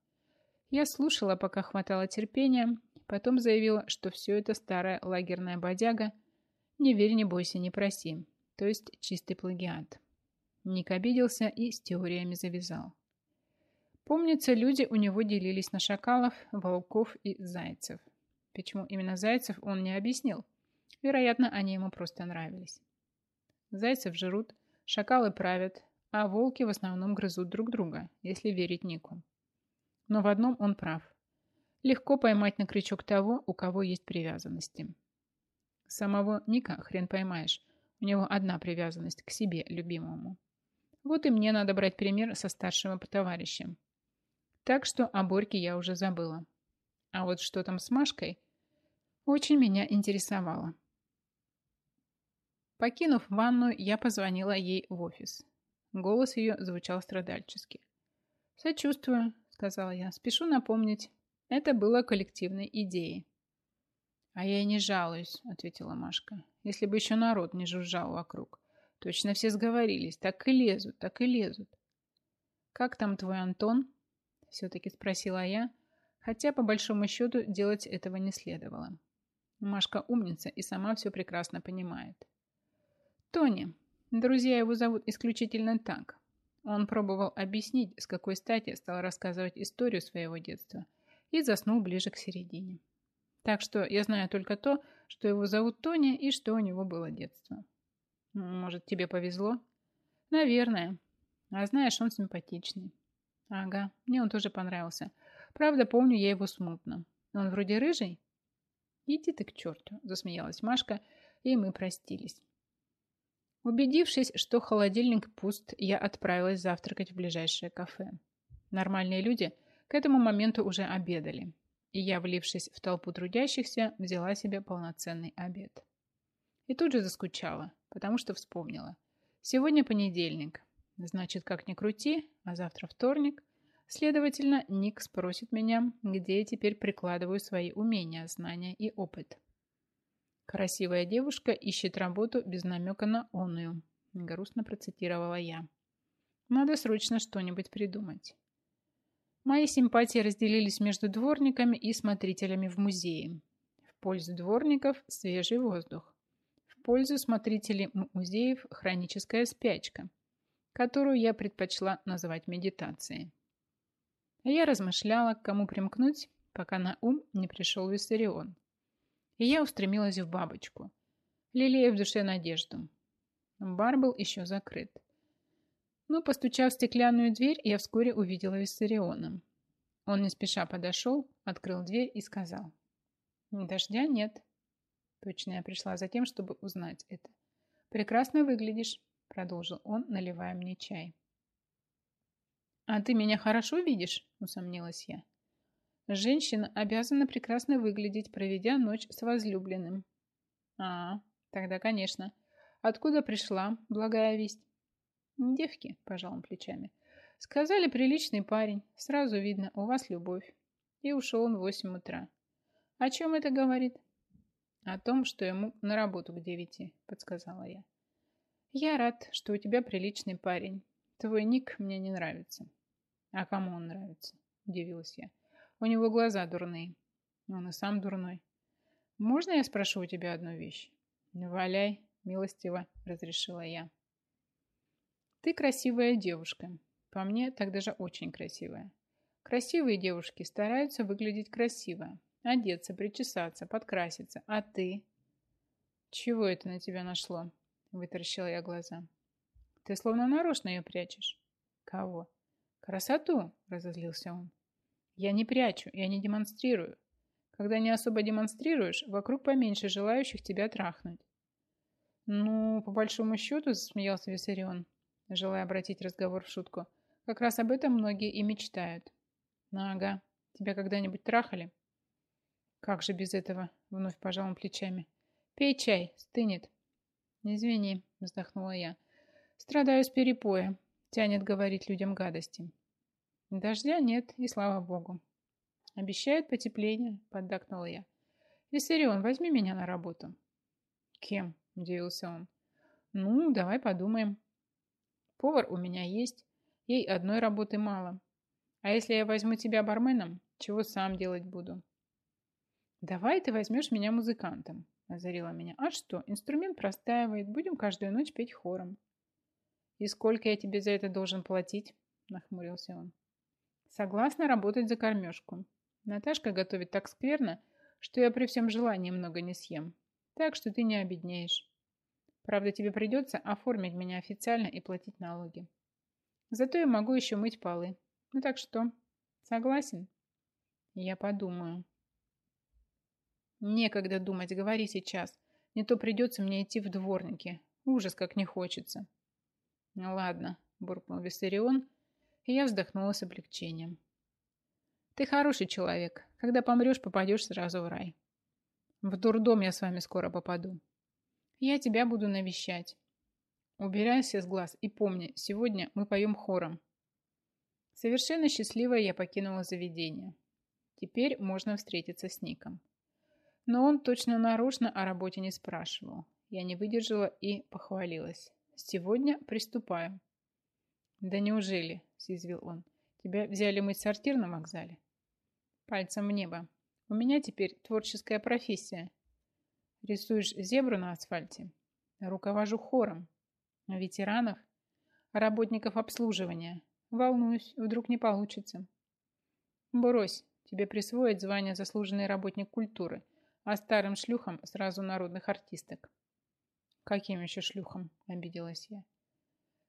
Я слушала, пока хватало терпения, потом заявила, что все это старая лагерная бодяга. Не верь, не бойся, не проси. То есть чистый плагиат. Ник обиделся и с теориями завязал. Помнится, люди у него делились на шакалов, волков и зайцев. Почему именно зайцев, он не объяснил. Вероятно, они ему просто нравились. Зайцев жрут, шакалы правят, а волки в основном грызут друг друга, если верить Нику. Но в одном он прав. Легко поймать на крючок того, у кого есть привязанности. Самого Ника хрен поймаешь. У него одна привязанность к себе, любимому. Вот и мне надо брать пример со старшего по товарищам. Так что о Борьке я уже забыла. А вот что там с Машкой, очень меня интересовало. Покинув ванну, я позвонила ей в офис. Голос ее звучал страдальчески. «Сочувствую», — сказала я. «Спешу напомнить, это было коллективной идеей». «А я и не жалуюсь», — ответила Машка. «Если бы еще народ не жужжал вокруг. Точно все сговорились. Так и лезут, так и лезут». «Как там твой Антон?» — все-таки спросила я, хотя, по большому счету, делать этого не следовало. Машка умница и сама все прекрасно понимает. Тони. Друзья его зовут исключительно так. Он пробовал объяснить, с какой стати стал рассказывать историю своего детства и заснул ближе к середине. Так что я знаю только то, что его зовут Тони и что у него было детство. Может, тебе повезло? Наверное. А знаешь, он симпатичный. Ага, мне он тоже понравился. Правда, помню я его смутно. Он вроде рыжий? Иди ты к черту, засмеялась Машка, и мы простились. Убедившись, что холодильник пуст, я отправилась завтракать в ближайшее кафе. Нормальные люди к этому моменту уже обедали. и я, влившись в толпу трудящихся, взяла себе полноценный обед. И тут же заскучала, потому что вспомнила. Сегодня понедельник, значит, как ни крути, а завтра вторник. Следовательно, Ник спросит меня, где я теперь прикладываю свои умения, знания и опыт. Красивая девушка ищет работу без намека на оную, грустно процитировала я. Надо срочно что-нибудь придумать. Мои симпатии разделились между дворниками и смотрителями в музее. В пользу дворников – свежий воздух. В пользу смотрителей музеев – хроническая спячка, которую я предпочла называть медитацией. Я размышляла, к кому примкнуть, пока на ум не пришел Виссарион. И я устремилась в бабочку, лелея в душе надежду. Бар был еще закрыт. Но, постучав в стеклянную дверь, я вскоре увидела Виссариона. Он не спеша подошел, открыл дверь и сказал. «Дождя нет». Точно я пришла за тем, чтобы узнать это. «Прекрасно выглядишь», — продолжил он, наливая мне чай. «А ты меня хорошо видишь?» — усомнилась я. «Женщина обязана прекрасно выглядеть, проведя ночь с возлюбленным». «А, тогда, конечно. Откуда пришла благая весть?» «Девки», – пожал он плечами. «Сказали, приличный парень. Сразу видно, у вас любовь». И ушел он в восемь утра. «О чем это говорит?» «О том, что ему на работу к девяти», – подсказала я. «Я рад, что у тебя приличный парень. Твой ник мне не нравится». «А кому он нравится?» – удивилась я. «У него глаза дурные». «Он и сам дурной». «Можно я спрошу у тебя одну вещь?» «Валяй», – милостиво разрешила я. Ты красивая девушка. По мне, так даже очень красивая. Красивые девушки стараются выглядеть красиво. Одеться, причесаться, подкраситься. А ты? Чего это на тебя нашло? Вытаращила я глаза. Ты словно нарочно ее прячешь. Кого? Красоту, разозлился он. Я не прячу, я не демонстрирую. Когда не особо демонстрируешь, вокруг поменьше желающих тебя трахнуть. Ну, по большому счету, засмеялся Виссарион, желая обратить разговор в шутку. Как раз об этом многие и мечтают. Ну ага, тебя когда-нибудь трахали? Как же без этого? Вновь пожал плечами. Пей чай, стынет. Извини, вздохнула я. Страдаю с перепоя. Тянет говорить людям гадости. Дождя нет, и слава богу. Обещают потепление, поддакнула я. Виссарион, возьми меня на работу. Кем? Удивился он. Ну, давай подумаем. Повар у меня есть, ей одной работы мало. А если я возьму тебя барменом, чего сам делать буду? Давай ты возьмешь меня музыкантом, озарила меня. А что, инструмент простаивает, будем каждую ночь петь хором. И сколько я тебе за это должен платить? Нахмурился он. Согласна работать за кормежку. Наташка готовит так скверно, что я при всем желании много не съем. Так что ты не обеднеешь. Правда, тебе придется оформить меня официально и платить налоги. Зато я могу еще мыть полы. Ну так что, согласен? Я подумаю. Некогда думать, говори сейчас. Не то придется мне идти в дворники. Ужас, как не хочется. Ну ладно, буркнул Виссарион, и я вздохнула с облегчением. Ты хороший человек. Когда помрешь, попадешь сразу в рай. В дурдом я с вами скоро попаду. Я тебя буду навещать. Убирайся с глаз и помни, сегодня мы поем хором. Совершенно счастливая я покинула заведение. Теперь можно встретиться с Ником. Но он точно нарочно о работе не спрашивал. Я не выдержала и похвалилась. Сегодня приступаю. Да неужели, съязвил он. Тебя взяли мыть сортир на вокзале? Пальцем в небо. У меня теперь творческая профессия. Рисуешь зебру на асфальте. Руковожу хором. Ветеранов, работников обслуживания. Волнуюсь, вдруг не получится. Брось, тебе присвоят звание заслуженный работник культуры, а старым шлюхам сразу народных артисток. Каким еще шлюхам? Обиделась я.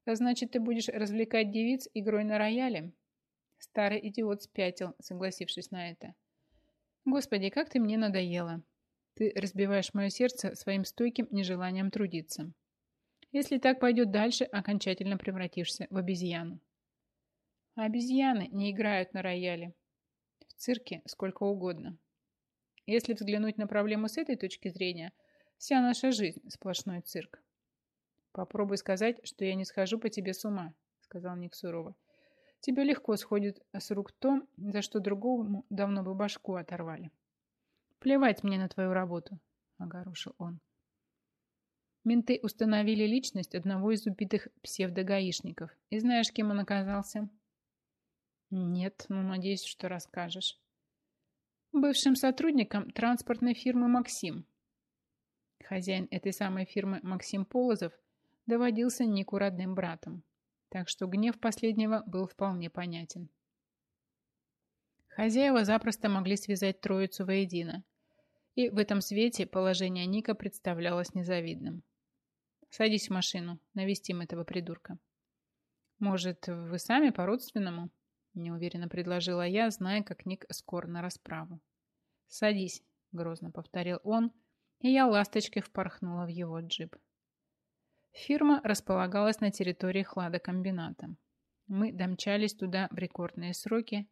Значит, ты будешь развлекать девиц игрой на рояле? Старый идиот спятил, согласившись на это. Господи, как ты мне надоела. Ты разбиваешь мое сердце своим стойким нежеланием трудиться. Если так пойдет дальше, окончательно превратишься в обезьяну. А обезьяны не играют на рояле. В цирке сколько угодно. Если взглянуть на проблему с этой точки зрения, вся наша жизнь – сплошной цирк. «Попробуй сказать, что я не схожу по тебе с ума», – сказал Ник сурово. «Тебе легко сходит с рук то, за что другому давно бы башку оторвали». «Плевать мне на твою работу», – огорошил он. Менты установили личность одного из убитых псевдогаишников. И знаешь, кем он оказался? Нет, но ну, надеюсь, что расскажешь. Бывшим сотрудником транспортной фирмы «Максим». Хозяин этой самой фирмы Максим Полозов доводился Нику родным братом, так что гнев последнего был вполне понятен. Хозяева запросто могли связать троицу воедино, и в этом свете положение Ника представлялось незавидным. Садись в машину, навестим этого придурка. Может, вы сами по-родственному? Неуверенно предложила я, зная, как Ник скор на расправу. Садись, грозно повторил он, и я ласточкой впорхнула в его джип. Фирма располагалась на территории хладокомбината. Мы домчались туда в рекордные сроки,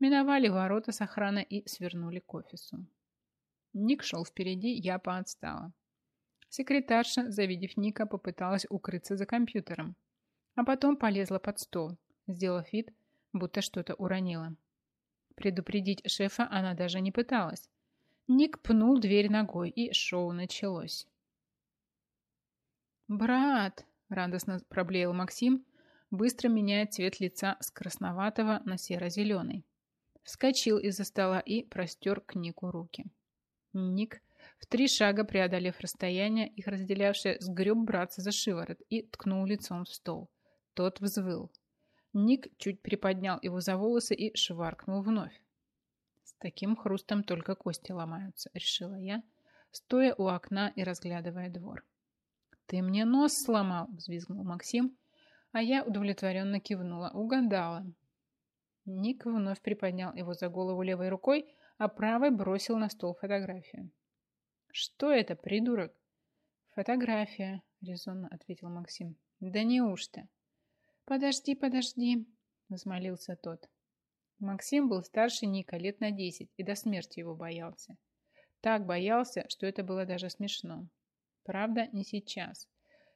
миновали ворота с охраной и свернули к офису. Ник шел впереди, я поотстала. Секретарша, завидев Ника, попыталась укрыться за компьютером, а потом полезла под стол, сделав вид, будто что-то уронила. Предупредить шефа она даже не пыталась. Ник пнул дверь ногой, и шоу началось. «Брат!» – радостно проблеял Максим, быстро меняя цвет лица с красноватого на серо-зеленый. Вскочил из-за стола и простер к Нику руки. Ник – в три шага преодолев расстояние, их разделявшее, сгреб братца за шиворот и ткнул лицом в стол. Тот взвыл. Ник чуть приподнял его за волосы и шваркнул вновь. С таким хрустом только кости ломаются, решила я, стоя у окна и разглядывая двор. «Ты мне нос сломал!» – взвизгнул Максим, а я удовлетворенно кивнула. Угадала. Ник вновь приподнял его за голову левой рукой, а правой бросил на стол фотографию. «Что это, придурок?» «Фотография», — резонно ответил Максим. «Да неужто?» «Подожди, подожди», — взмолился тот. Максим был старше Ника лет на десять и до смерти его боялся. Так боялся, что это было даже смешно. Правда, не сейчас.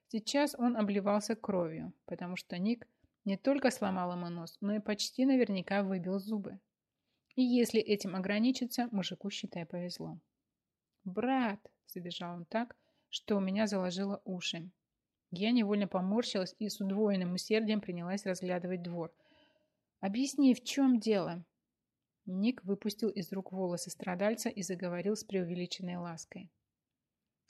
Сейчас он обливался кровью, потому что Ник не только сломал ему нос, но и почти наверняка выбил зубы. И если этим ограничиться, мужику, считай, повезло. «Брат!» – забежал он так, что у меня заложило уши. Я невольно поморщилась и с удвоенным усердием принялась разглядывать двор. «Объясни, в чем дело?» Ник выпустил из рук волосы страдальца и заговорил с преувеличенной лаской.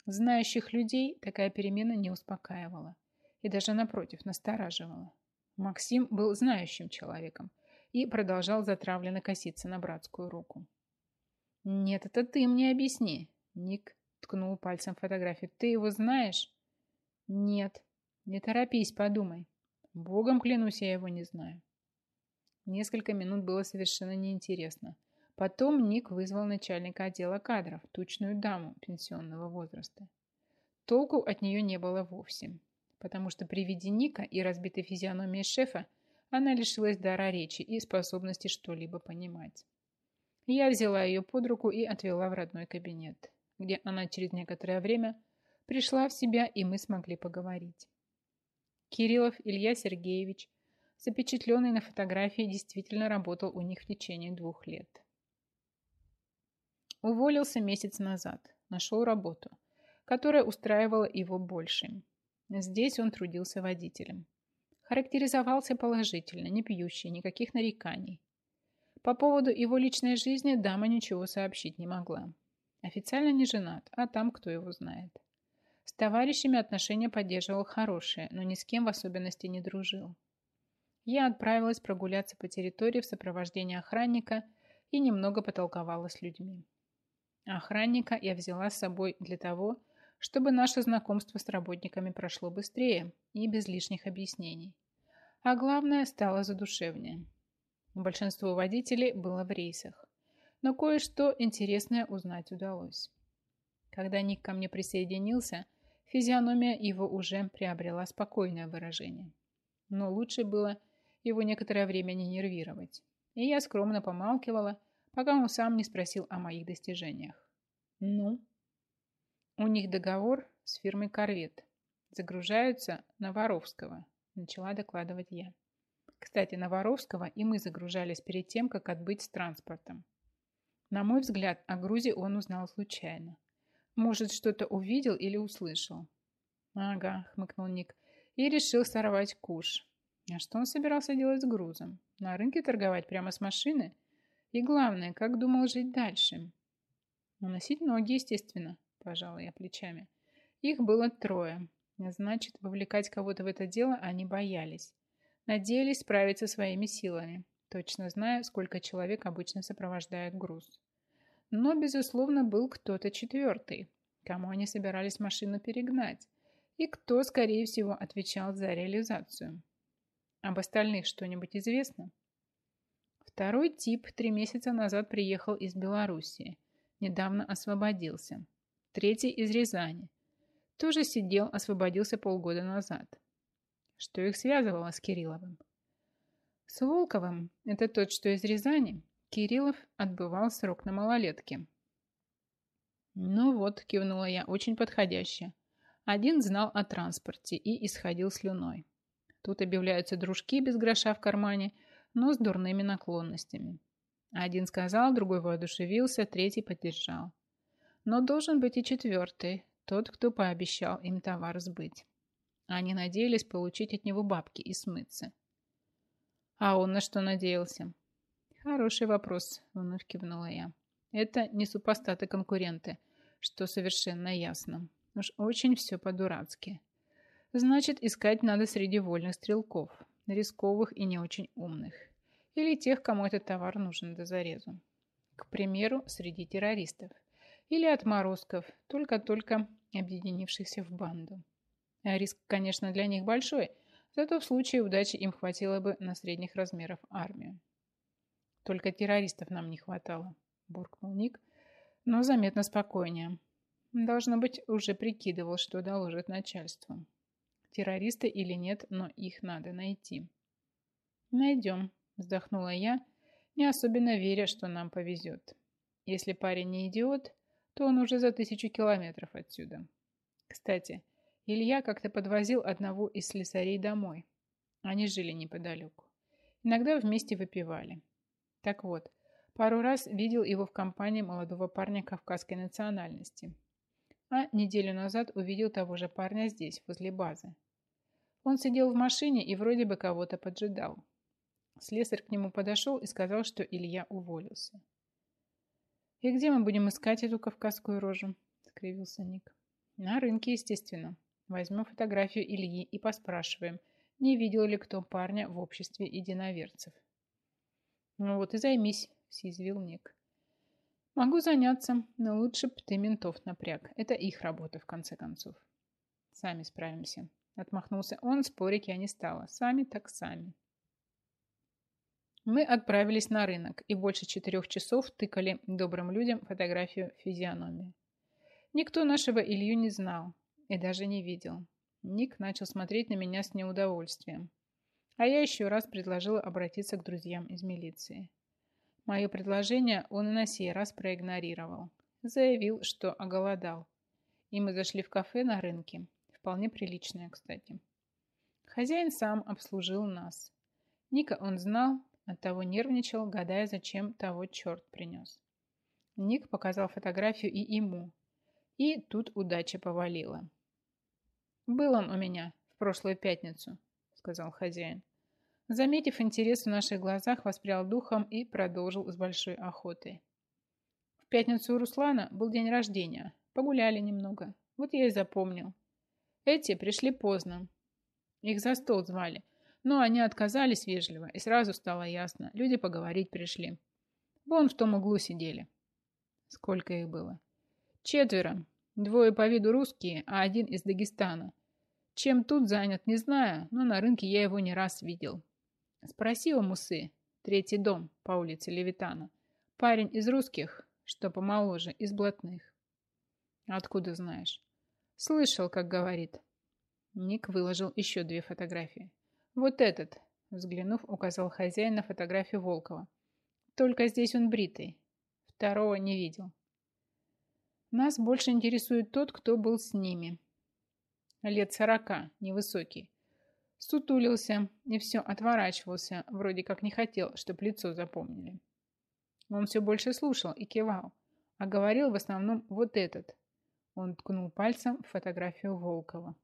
Знающих людей такая перемена не успокаивала и даже, напротив, настораживала. Максим был знающим человеком и продолжал затравленно коситься на братскую руку. «Нет, это ты мне объясни. Ник ткнул пальцем фотографию. «Ты его знаешь?» «Нет». «Не торопись, подумай. Богом клянусь, я его не знаю». Несколько минут было совершенно неинтересно. Потом Ник вызвал начальника отдела кадров, тучную даму пенсионного возраста. Толку от нее не было вовсе, потому что при виде Ника и разбитой физиономии шефа она лишилась дара речи и способности что-либо понимать. Я взяла ее под руку и отвела в родной кабинет где она через некоторое время пришла в себя, и мы смогли поговорить. Кириллов Илья Сергеевич, запечатленный на фотографии, действительно работал у них в течение двух лет. Уволился месяц назад, нашел работу, которая устраивала его больше. Здесь он трудился водителем. Характеризовался положительно, не пьющий, никаких нареканий. По поводу его личной жизни дама ничего сообщить не могла. Официально не женат, а там кто его знает. С товарищами отношения поддерживал хорошие, но ни с кем в особенности не дружил. Я отправилась прогуляться по территории в сопровождении охранника и немного потолковала с людьми. Охранника я взяла с собой для того, чтобы наше знакомство с работниками прошло быстрее и без лишних объяснений. А главное, стало задушевнее. Большинство водителей было в рейсах но кое-что интересное узнать удалось. Когда Ник ко мне присоединился, физиономия его уже приобрела спокойное выражение. Но лучше было его некоторое время не нервировать. И я скромно помалкивала, пока он сам не спросил о моих достижениях. Ну? У них договор с фирмой «Корвет». Загружаются на Воровского, начала докладывать я. Кстати, на Воровского и мы загружались перед тем, как отбыть с транспортом. На мой взгляд, о грузе он узнал случайно. Может, что-то увидел или услышал. Ага, хмыкнул Ник. И решил сорвать куш. А что он собирался делать с грузом? На рынке торговать прямо с машины? И главное, как думал жить дальше? Наносить ноги, естественно, пожалуй, я плечами. Их было трое. Значит, вовлекать кого-то в это дело они боялись. Надеялись справиться своими силами точно зная, сколько человек обычно сопровождает груз. Но, безусловно, был кто-то четвертый, кому они собирались машину перегнать, и кто, скорее всего, отвечал за реализацию. Об остальных что-нибудь известно? Второй тип три месяца назад приехал из Белоруссии, недавно освободился. Третий из Рязани. Тоже сидел, освободился полгода назад. Что их связывало с Кирилловым? С Волковым, это тот, что из Рязани, Кириллов отбывал срок на малолетке. Ну вот, кивнула я, очень подходяще. Один знал о транспорте и исходил слюной. Тут объявляются дружки без гроша в кармане, но с дурными наклонностями. Один сказал, другой воодушевился, третий поддержал. Но должен быть и четвертый, тот, кто пообещал им товар сбыть. Они надеялись получить от него бабки и смыться. А он на что надеялся? Хороший вопрос, вновь кивнула я. Это не супостаты-конкуренты, что совершенно ясно. Уж очень все по-дурацки. Значит, искать надо среди вольных стрелков, рисковых и не очень умных. Или тех, кому этот товар нужен до зарезу. К примеру, среди террористов. Или отморозков, только-только объединившихся в банду. А риск, конечно, для них большой – Зато в случае удачи им хватило бы на средних размеров армию. Только террористов нам не хватало, буркнул Ник, но заметно спокойнее. Должно быть, уже прикидывал, что доложит начальству. Террористы или нет, но их надо найти. Найдем, вздохнула я, не особенно веря, что нам повезет. Если парень не идиот, то он уже за тысячу километров отсюда. Кстати, Илья как-то подвозил одного из слесарей домой. Они жили неподалеку. Иногда вместе выпивали. Так вот, пару раз видел его в компании молодого парня кавказской национальности. А неделю назад увидел того же парня здесь, возле базы. Он сидел в машине и вроде бы кого-то поджидал. Слесарь к нему подошел и сказал, что Илья уволился. «И где мы будем искать эту кавказскую рожу?» – скривился Ник. «На рынке, естественно. Возьмем фотографию Ильи и поспрашиваем, не видел ли кто парня в обществе единоверцев. «Ну вот и займись», – съязвил Ник. «Могу заняться, но лучше б ты ментов напряг. Это их работа, в конце концов». «Сами справимся», – отмахнулся он, спорить я не стала. «Сами так сами». Мы отправились на рынок и больше четырех часов тыкали добрым людям фотографию физиономии. Никто нашего Илью не знал, и даже не видел. Ник начал смотреть на меня с неудовольствием. А я еще раз предложила обратиться к друзьям из милиции. Мое предложение он и на сей раз проигнорировал. Заявил, что оголодал. И мы зашли в кафе на рынке. Вполне приличное, кстати. Хозяин сам обслужил нас. Ника он знал, оттого нервничал, гадая, зачем того черт принес. Ник показал фотографию и ему. И тут удача повалила. «Был он у меня в прошлую пятницу», — сказал хозяин. Заметив интерес в наших глазах, воспрял духом и продолжил с большой охотой. В пятницу у Руслана был день рождения. Погуляли немного. Вот я и запомнил. Эти пришли поздно. Их за стол звали. Но они отказались вежливо, и сразу стало ясно. Люди поговорить пришли. Вон в том углу сидели. Сколько их было? Четверо. Двое по виду русские, а один из Дагестана. Чем тут занят, не знаю, но на рынке я его не раз видел. Спроси у Мусы, третий дом по улице Левитана. Парень из русских, что помоложе, из блатных. Откуда знаешь? Слышал, как говорит. Ник выложил еще две фотографии. Вот этот, взглянув, указал хозяин на фотографию Волкова. Только здесь он бритый. Второго не видел. Нас больше интересует тот, кто был с ними. Лет сорока, невысокий. Сутулился и все отворачивался, вроде как не хотел, чтоб лицо запомнили. Он все больше слушал и кивал, а говорил в основном вот этот. Он ткнул пальцем в фотографию Волкова.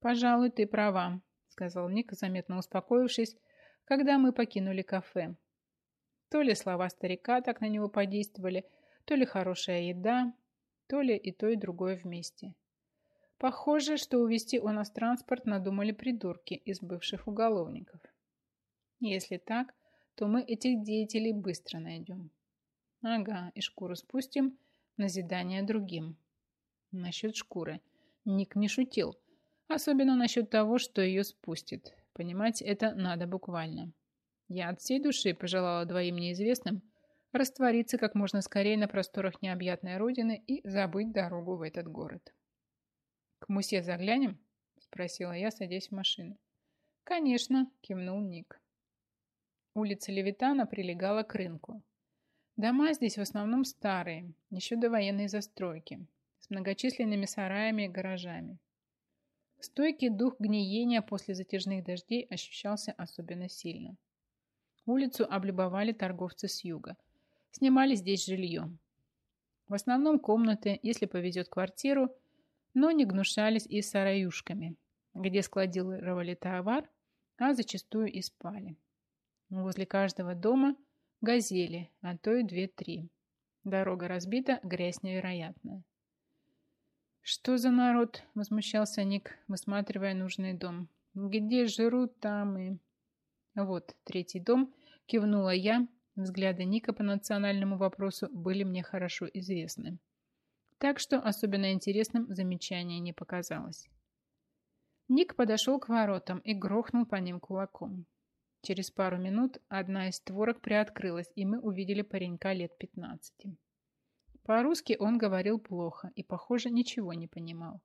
«Пожалуй, ты права», — сказал Ник, заметно успокоившись, когда мы покинули кафе. То ли слова старика так на него подействовали, то ли хорошая еда, то ли и то, и другое вместе. Похоже, что увезти у нас транспорт надумали придурки из бывших уголовников. Если так, то мы этих деятелей быстро найдем. Ага, и шкуру спустим, назидание другим. Насчет шкуры. Ник не шутил. Особенно насчет того, что ее спустит. Понимать это надо буквально. Я от всей души пожелала двоим неизвестным раствориться как можно скорее на просторах необъятной родины и забыть дорогу в этот город. «К мусе заглянем?» – спросила я, садясь в машину. «Конечно», – кивнул Ник. Улица Левитана прилегала к рынку. Дома здесь в основном старые, еще до военной застройки, с многочисленными сараями и гаражами. Стойкий дух гниения после затяжных дождей ощущался особенно сильно. Улицу облюбовали торговцы с юга. Снимали здесь жилье. В основном комнаты, если повезет квартиру, но не гнушались и сараюшками, где складировали товар, а зачастую и спали. Возле каждого дома газели, а то и две-три. Дорога разбита, грязь невероятная. «Что за народ?» – возмущался Ник, высматривая нужный дом. «Где жрут, там и...» «Вот, третий дом», – кивнула я. Взгляды Ника по национальному вопросу были мне хорошо известны. Так что особенно интересным замечание не показалось. Ник подошел к воротам и грохнул по ним кулаком. Через пару минут одна из створок приоткрылась, и мы увидели паренька лет 15. По-русски он говорил плохо и, похоже, ничего не понимал.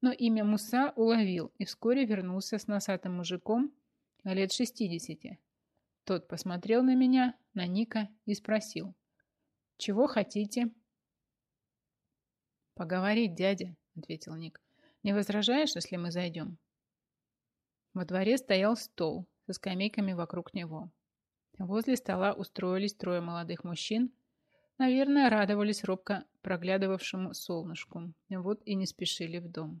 Но имя Муса уловил и вскоре вернулся с носатым мужиком лет 60. Тот посмотрел на меня, на Ника и спросил. «Чего хотите?» «Поговорить, дядя», — ответил Ник. «Не возражаешь, если мы зайдем?» Во дворе стоял стол, со скамейками вокруг него. Возле стола устроились трое молодых мужчин. Наверное, радовались робко проглядывавшему солнышку. Вот и не спешили в дом.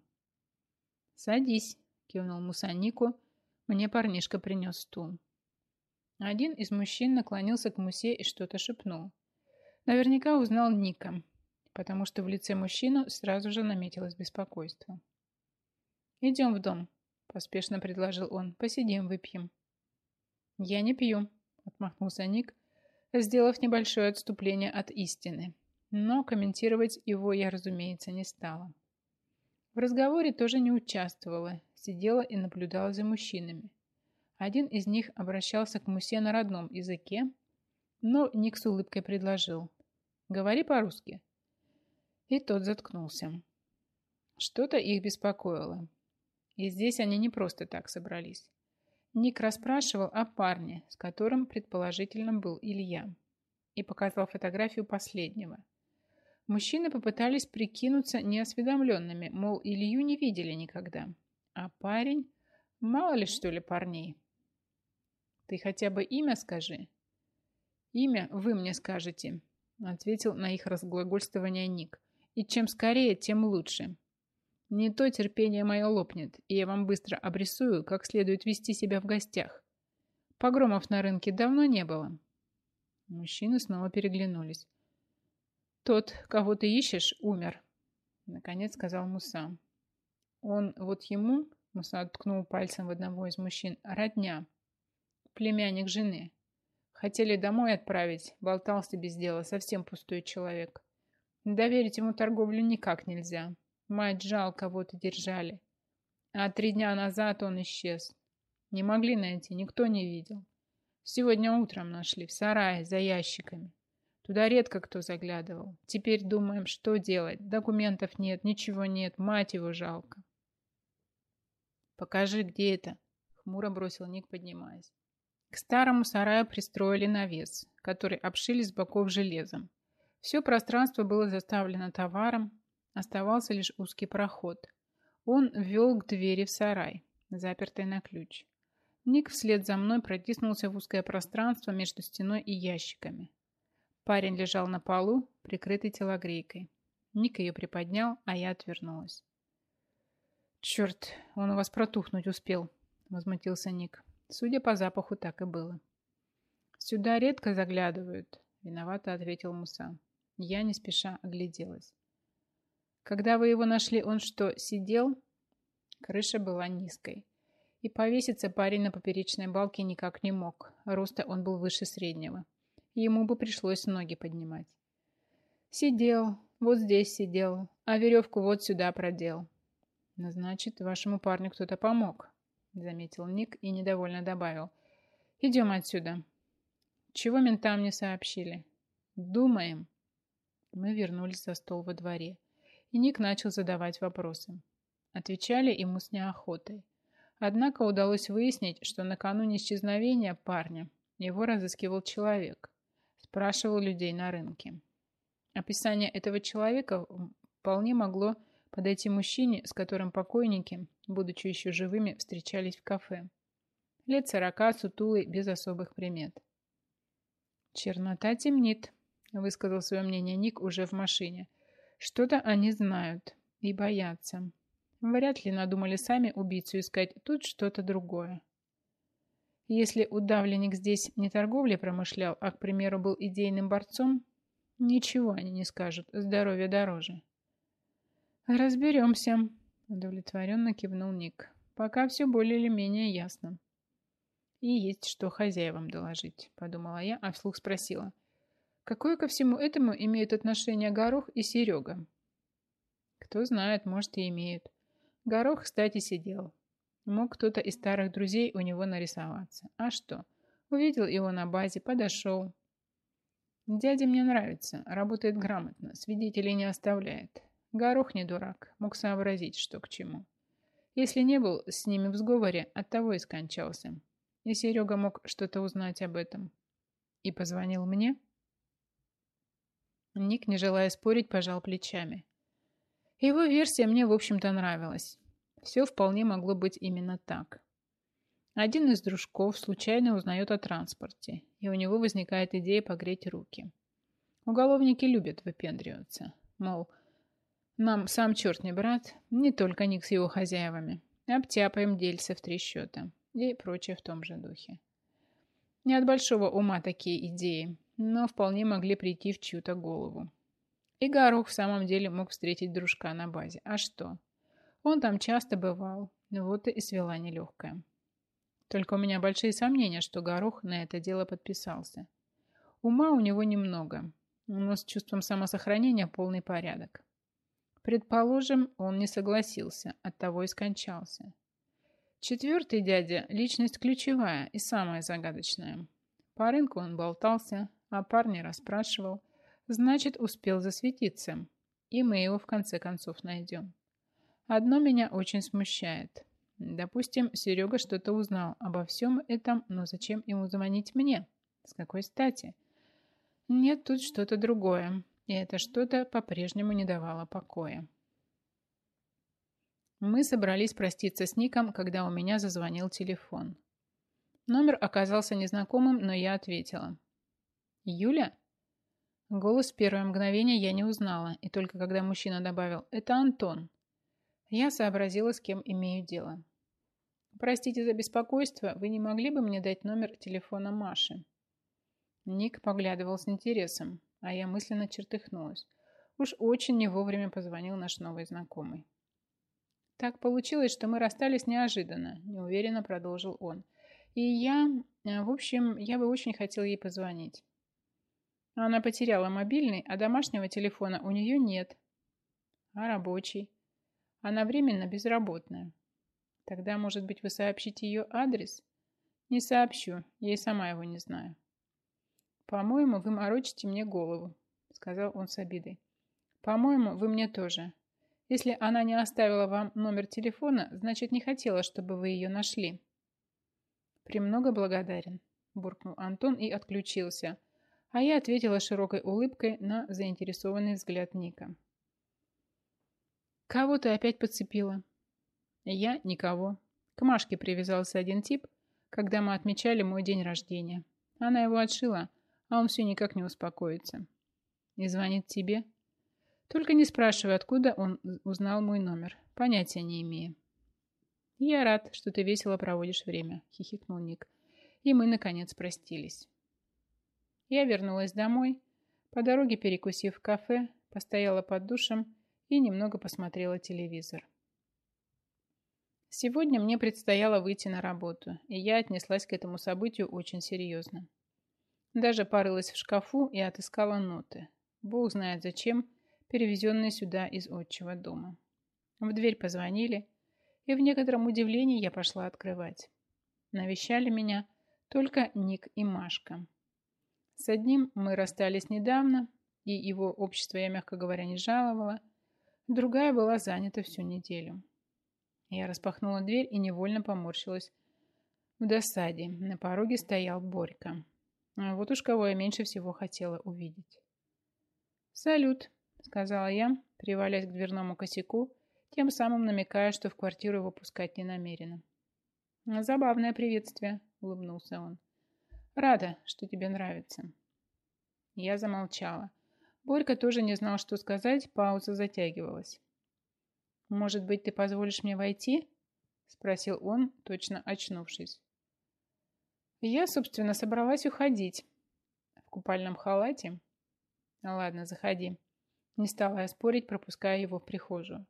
«Садись», — кивнул Мусанику. Мне парнишка принес стул. Один из мужчин наклонился к Мусе и что-то шепнул. Наверняка узнал Ника, потому что в лице мужчины сразу же наметилось беспокойство. «Идем в дом», поспешно предложил он. Посидим, выпьем. Я не пью, отмахнулся Ник, сделав небольшое отступление от истины. Но комментировать его я, разумеется, не стала. В разговоре тоже не участвовала, сидела и наблюдала за мужчинами. Один из них обращался к Мусе на родном языке, но Ник с улыбкой предложил. «Говори по-русски». И тот заткнулся. Что-то их беспокоило. И здесь они не просто так собрались. Ник расспрашивал о парне, с которым предположительно был Илья, и показал фотографию последнего. Мужчины попытались прикинуться неосведомленными, мол, Илью не видели никогда. А парень... Мало ли что ли парней. Ты хотя бы имя скажи. Имя вы мне скажете, ответил на их разглагольствование Ник. И чем скорее, тем лучше. Не то терпение мое лопнет, и я вам быстро обрисую, как следует вести себя в гостях. Погромов на рынке давно не было. Мужчины снова переглянулись. Тот, кого ты ищешь, умер, наконец сказал Муса. Он вот ему, Муса ткнул пальцем в одного из мужчин, родня, племянник жены. Хотели домой отправить, болтался без дела, совсем пустой человек. Доверить ему торговлю никак нельзя. Мать жалко кого-то держали. А три дня назад он исчез. Не могли найти, никто не видел. Сегодня утром нашли, в сарае, за ящиками. Туда редко кто заглядывал. Теперь думаем, что делать. Документов нет, ничего нет, мать его жалко. Покажи, где это? Хмуро бросил Ник, поднимаясь. К старому сараю пристроили навес, который обшили с боков железом. Все пространство было заставлено товаром, оставался лишь узкий проход. Он вел к двери в сарай, запертой на ключ. Ник вслед за мной протиснулся в узкое пространство между стеной и ящиками. Парень лежал на полу, прикрытый телогрейкой. Ник ее приподнял, а я отвернулась. «Черт, он у вас протухнуть успел», — возмутился Ник. Судя по запаху, так и было. «Сюда редко заглядывают», — виновато ответил Муса. Я не спеша огляделась. «Когда вы его нашли, он что, сидел?» Крыша была низкой. И повеситься парень на поперечной балке никак не мог. Роста он был выше среднего. Ему бы пришлось ноги поднимать. «Сидел, вот здесь сидел, а веревку вот сюда продел». «Ну, «Значит, вашему парню кто-то помог», — заметил Ник и недовольно добавил. «Идем отсюда». «Чего ментам не сообщили?» «Думаем». Мы вернулись за стол во дворе, и Ник начал задавать вопросы. Отвечали ему с неохотой. Однако удалось выяснить, что накануне исчезновения парня его разыскивал человек. Спрашивал людей на рынке. Описание этого человека вполне могло подойти мужчине, с которым покойники, будучи еще живыми, встречались в кафе. Лет сорока, сутулый, без особых примет. «Чернота темнит», — высказал свое мнение Ник уже в машине. «Что-то они знают и боятся. Вряд ли надумали сами убийцу искать, тут что-то другое. Если удавленник здесь не торговлей промышлял, а, к примеру, был идейным борцом, ничего они не скажут, здоровье дороже. «Разберемся», — удовлетворенно кивнул Ник. «Пока все более или менее ясно». «И есть что хозяевам доложить», — подумала я, а вслух спросила. «Какое ко всему этому имеют отношение Горох и Серега?» «Кто знает, может, и имеют. Горох, кстати, сидел. Мог кто-то из старых друзей у него нарисоваться. А что? Увидел его на базе, подошел. Дядя мне нравится, работает грамотно, свидетелей не оставляет. Горох не дурак, мог сообразить, что к чему. Если не был с ними в сговоре, оттого и скончался. И Серега мог что-то узнать об этом. И позвонил мне? Ник, не желая спорить, пожал плечами. Его версия мне, в общем-то, нравилась. Все вполне могло быть именно так. Один из дружков случайно узнает о транспорте, и у него возникает идея погреть руки. Уголовники любят выпендриваться. Мол, нам сам черт не брат, не только Ник с его хозяевами. Обтяпаем дельце в три счета. И прочее в том же духе. Не от большого ума такие идеи, но вполне могли прийти в чью-то голову. И Горох в самом деле мог встретить дружка на базе. А что? Он там часто бывал. Вот и свела нелегкая. Только у меня большие сомнения, что Горох на это дело подписался. Ума у него немного, но с чувством самосохранения полный порядок. Предположим, он не согласился, оттого и скончался. Четвертый дядя – личность ключевая и самая загадочная. По рынку он болтался, а парня расспрашивал. Значит, успел засветиться, и мы его в конце концов найдем. Одно меня очень смущает. Допустим, Серега что-то узнал обо всем этом, но зачем ему звонить мне? С какой стати? Нет, тут что-то другое. И это что-то по-прежнему не давало покоя. Мы собрались проститься с Ником, когда у меня зазвонил телефон. Номер оказался незнакомым, но я ответила. «Юля?» Голос первое мгновение я не узнала, и только когда мужчина добавил «Это Антон», я сообразила, с кем имею дело. «Простите за беспокойство, вы не могли бы мне дать номер телефона Маши?» Ник поглядывал с интересом, а я мысленно чертыхнулась. Уж очень не вовремя позвонил наш новый знакомый. Так получилось, что мы расстались неожиданно, неуверенно продолжил он. И я, э, в общем, я бы очень хотел ей позвонить. Она потеряла мобильный, а домашнего телефона у нее нет. А рабочий? Она временно безработная. Тогда, может быть, вы сообщите ее адрес? Не сообщу, я и сама его не знаю. «По-моему, вы морочите мне голову», — сказал он с обидой. «По-моему, вы мне тоже. Если она не оставила вам номер телефона, значит, не хотела, чтобы вы ее нашли». «Премного благодарен». буркнул Антон и отключился, а я ответила широкой улыбкой на заинтересованный взгляд Ника. «Кого ты опять подцепила?» «Я никого. К Машке привязался один тип, когда мы отмечали мой день рождения. Она его отшила, а он все никак не успокоится. И звонит тебе?» Только не спрашивай, откуда он узнал мой номер. Понятия не имею. «Я рад, что ты весело проводишь время», — хихикнул Ник. И мы, наконец, простились. Я вернулась домой, по дороге перекусив в кафе, постояла под душем и немного посмотрела телевизор. Сегодня мне предстояло выйти на работу, и я отнеслась к этому событию очень серьезно. Даже порылась в шкафу и отыскала ноты. Бог знает зачем, перевезенные сюда из отчего дома. В дверь позвонили, и в некотором удивлении я пошла открывать. Навещали меня только Ник и Машка. С одним мы расстались недавно, и его общество я, мягко говоря, не жаловала. Другая была занята всю неделю. Я распахнула дверь и невольно поморщилась. В досаде на пороге стоял Борька. А вот уж кого я меньше всего хотела увидеть. «Салют», — сказала я, привалясь к дверному косяку тем самым намекая, что в квартиру его пускать не намерена. «Забавное приветствие», — улыбнулся он. «Рада, что тебе нравится». Я замолчала. Борька тоже не знал, что сказать, пауза затягивалась. «Может быть, ты позволишь мне войти?» — спросил он, точно очнувшись. Я, собственно, собралась уходить. В купальном халате? Ладно, заходи. Не стала я спорить, пропуская его в прихожую.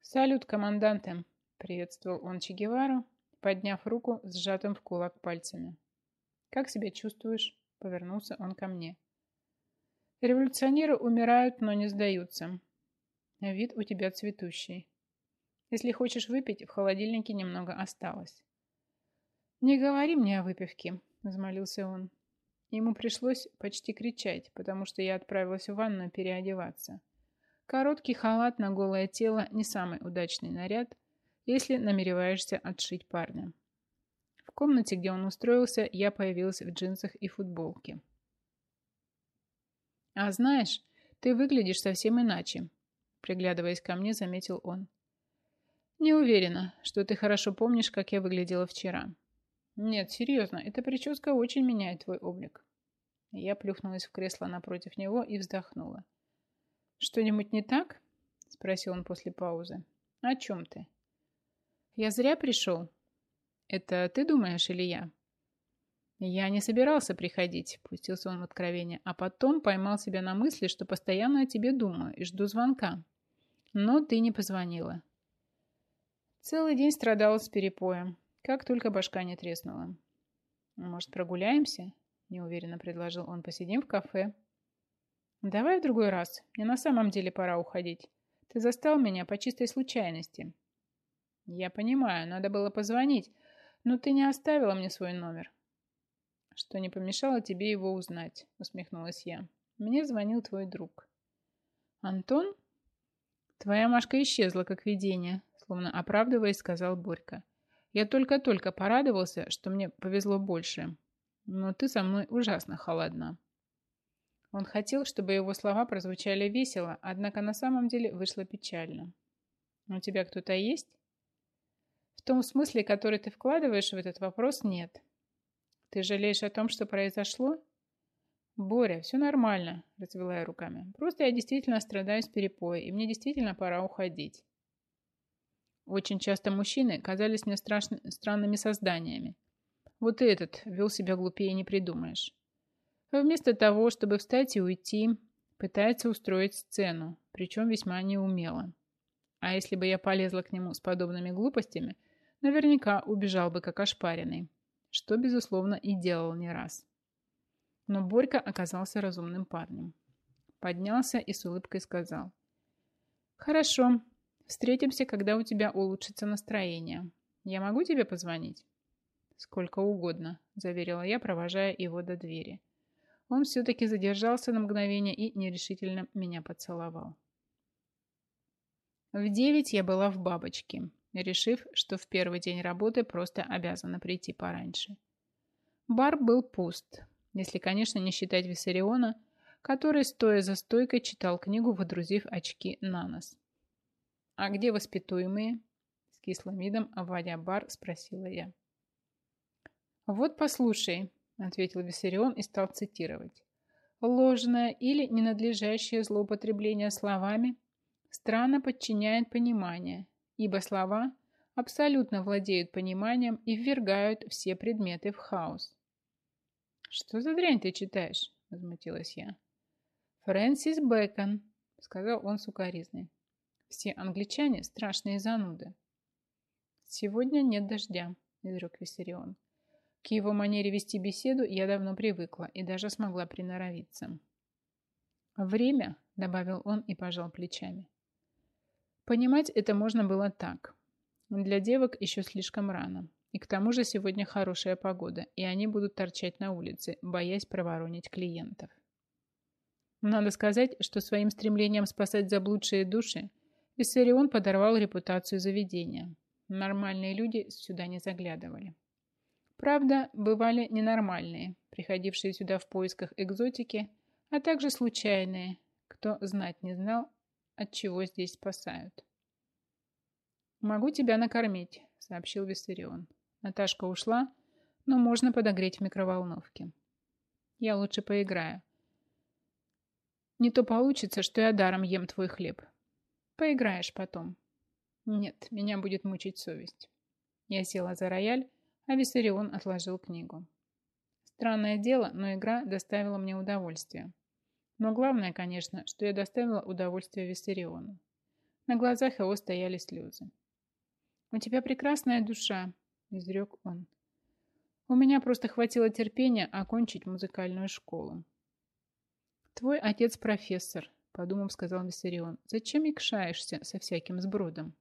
«Салют, команданте!» – приветствовал он Че Гевару, подняв руку сжатым в кулак пальцами. «Как себя чувствуешь?» – повернулся он ко мне. «Революционеры умирают, но не сдаются. Вид у тебя цветущий. Если хочешь выпить, в холодильнике немного осталось». «Не говори мне о выпивке», – взмолился он. Ему пришлось почти кричать, потому что я отправилась в ванную переодеваться – Короткий халат на голое тело не самый удачный наряд, если намереваешься отшить парня. Комнате, где он устроился, я появилась в джинсах и футболке. «А знаешь, ты выглядишь совсем иначе», приглядываясь ко мне, заметил он. «Не уверена, что ты хорошо помнишь, как я выглядела вчера». «Нет, серьезно, эта прическа очень меняет твой облик». Я плюхнулась в кресло напротив него и вздохнула. «Что-нибудь не так?» – спросил он после паузы. «О чем ты?» «Я зря пришел». «Это ты думаешь или я?» «Я не собирался приходить», – пустился он в откровение, а потом поймал себя на мысли, что постоянно о тебе думаю и жду звонка. Но ты не позвонила. Целый день страдала с перепоем, как только башка не треснула. «Может, прогуляемся?» – неуверенно предложил он. «Посидим в кафе». «Давай в другой раз. Мне на самом деле пора уходить. Ты застал меня по чистой случайности». «Я понимаю, надо было позвонить, но ты не оставила мне свой номер». «Что не помешало тебе его узнать», — усмехнулась я. «Мне звонил твой друг». «Антон?» «Твоя Машка исчезла, как видение», — словно оправдываясь, сказал Борька. «Я только-только порадовался, что мне повезло больше. Но ты со мной ужасно холодна». Он хотел, чтобы его слова прозвучали весело, однако на самом деле вышло печально. «У тебя кто-то есть?» «В том смысле, который ты вкладываешь в этот вопрос, нет. Ты жалеешь о том, что произошло?» «Боря, все нормально», – развела я руками. «Просто я действительно страдаю с перепоя, и мне действительно пора уходить». Очень часто мужчины казались мне страшно, странными созданиями. Вот этот вел себя глупее не придумаешь. Вместо того, чтобы встать и уйти, пытается устроить сцену, причем весьма неумело. А если бы я полезла к нему с подобными глупостями, наверняка убежал бы как ошпаренный, что, безусловно, и делал не раз. Но Борька оказался разумным парнем. Поднялся и с улыбкой сказал. «Хорошо, встретимся, когда у тебя улучшится настроение. Я могу тебе позвонить?» «Сколько угодно», – заверила я, провожая его до двери. Он все-таки задержался на мгновение и нерешительно меня поцеловал. В девять я была в бабочке, решив, что в первый день работы просто обязана прийти пораньше. Бар был пуст, если, конечно, не считать Виссариона, который, стоя за стойкой, читал книгу, водрузив очки на нос. «А где воспитуемые?» С кислым видом, обводя бар, спросила я. «Вот послушай», — ответил Виссарион и стал цитировать. «Ложное или ненадлежащее злоупотребление словами странно подчиняет понимание, ибо слова абсолютно владеют пониманием и ввергают все предметы в хаос». «Что за дрянь ты читаешь?» — возмутилась я. «Фрэнсис Бэкон», — сказал он сукоризной. «Все англичане — страшные зануды». «Сегодня нет дождя», — изрек Виссарион. К его манере вести беседу я давно привыкла и даже смогла приноровиться. «Время», — добавил он и пожал плечами. Понимать это можно было так. Для девок еще слишком рано. И к тому же сегодня хорошая погода, и они будут торчать на улице, боясь проворонить клиентов. Надо сказать, что своим стремлением спасать заблудшие души Виссарион подорвал репутацию заведения. Нормальные люди сюда не заглядывали. Правда, бывали ненормальные, приходившие сюда в поисках экзотики, а также случайные, кто знать не знал, от чего здесь спасают. «Могу тебя накормить», — сообщил Виссарион. Наташка ушла, но можно подогреть в микроволновке. Я лучше поиграю. Не то получится, что я даром ем твой хлеб. Поиграешь потом. Нет, меня будет мучить совесть. Я села за рояль, а Виссарион отложил книгу. Странное дело, но игра доставила мне удовольствие. Но главное, конечно, что я доставила удовольствие Виссариону. На глазах его стояли слезы. «У тебя прекрасная душа», – изрек он. «У меня просто хватило терпения окончить музыкальную школу. «Твой отец профессор», — подумав, сказал Виссарион. «Зачем икшаешься со всяким сбродом?»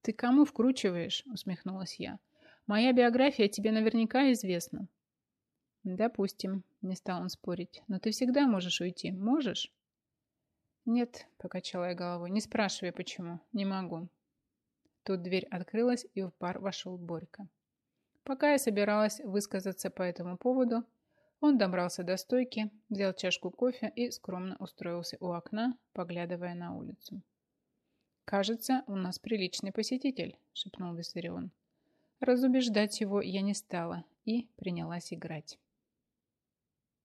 «Ты кому вкручиваешь?» — усмехнулась я. «Моя биография тебе наверняка известна». «Допустим», — не стал он спорить. «Но ты всегда можешь уйти. Можешь?» «Нет», — покачала я головой. «Не спрашивай, почему. Не могу». Тут дверь открылась, и в бар вошел Борька. Пока я собиралась высказаться по этому поводу, он добрался до стойки, взял чашку кофе и скромно устроился у окна, поглядывая на улицу. «Кажется, у нас приличный посетитель», – шепнул Виссарион. Разубеждать его я не стала и принялась играть.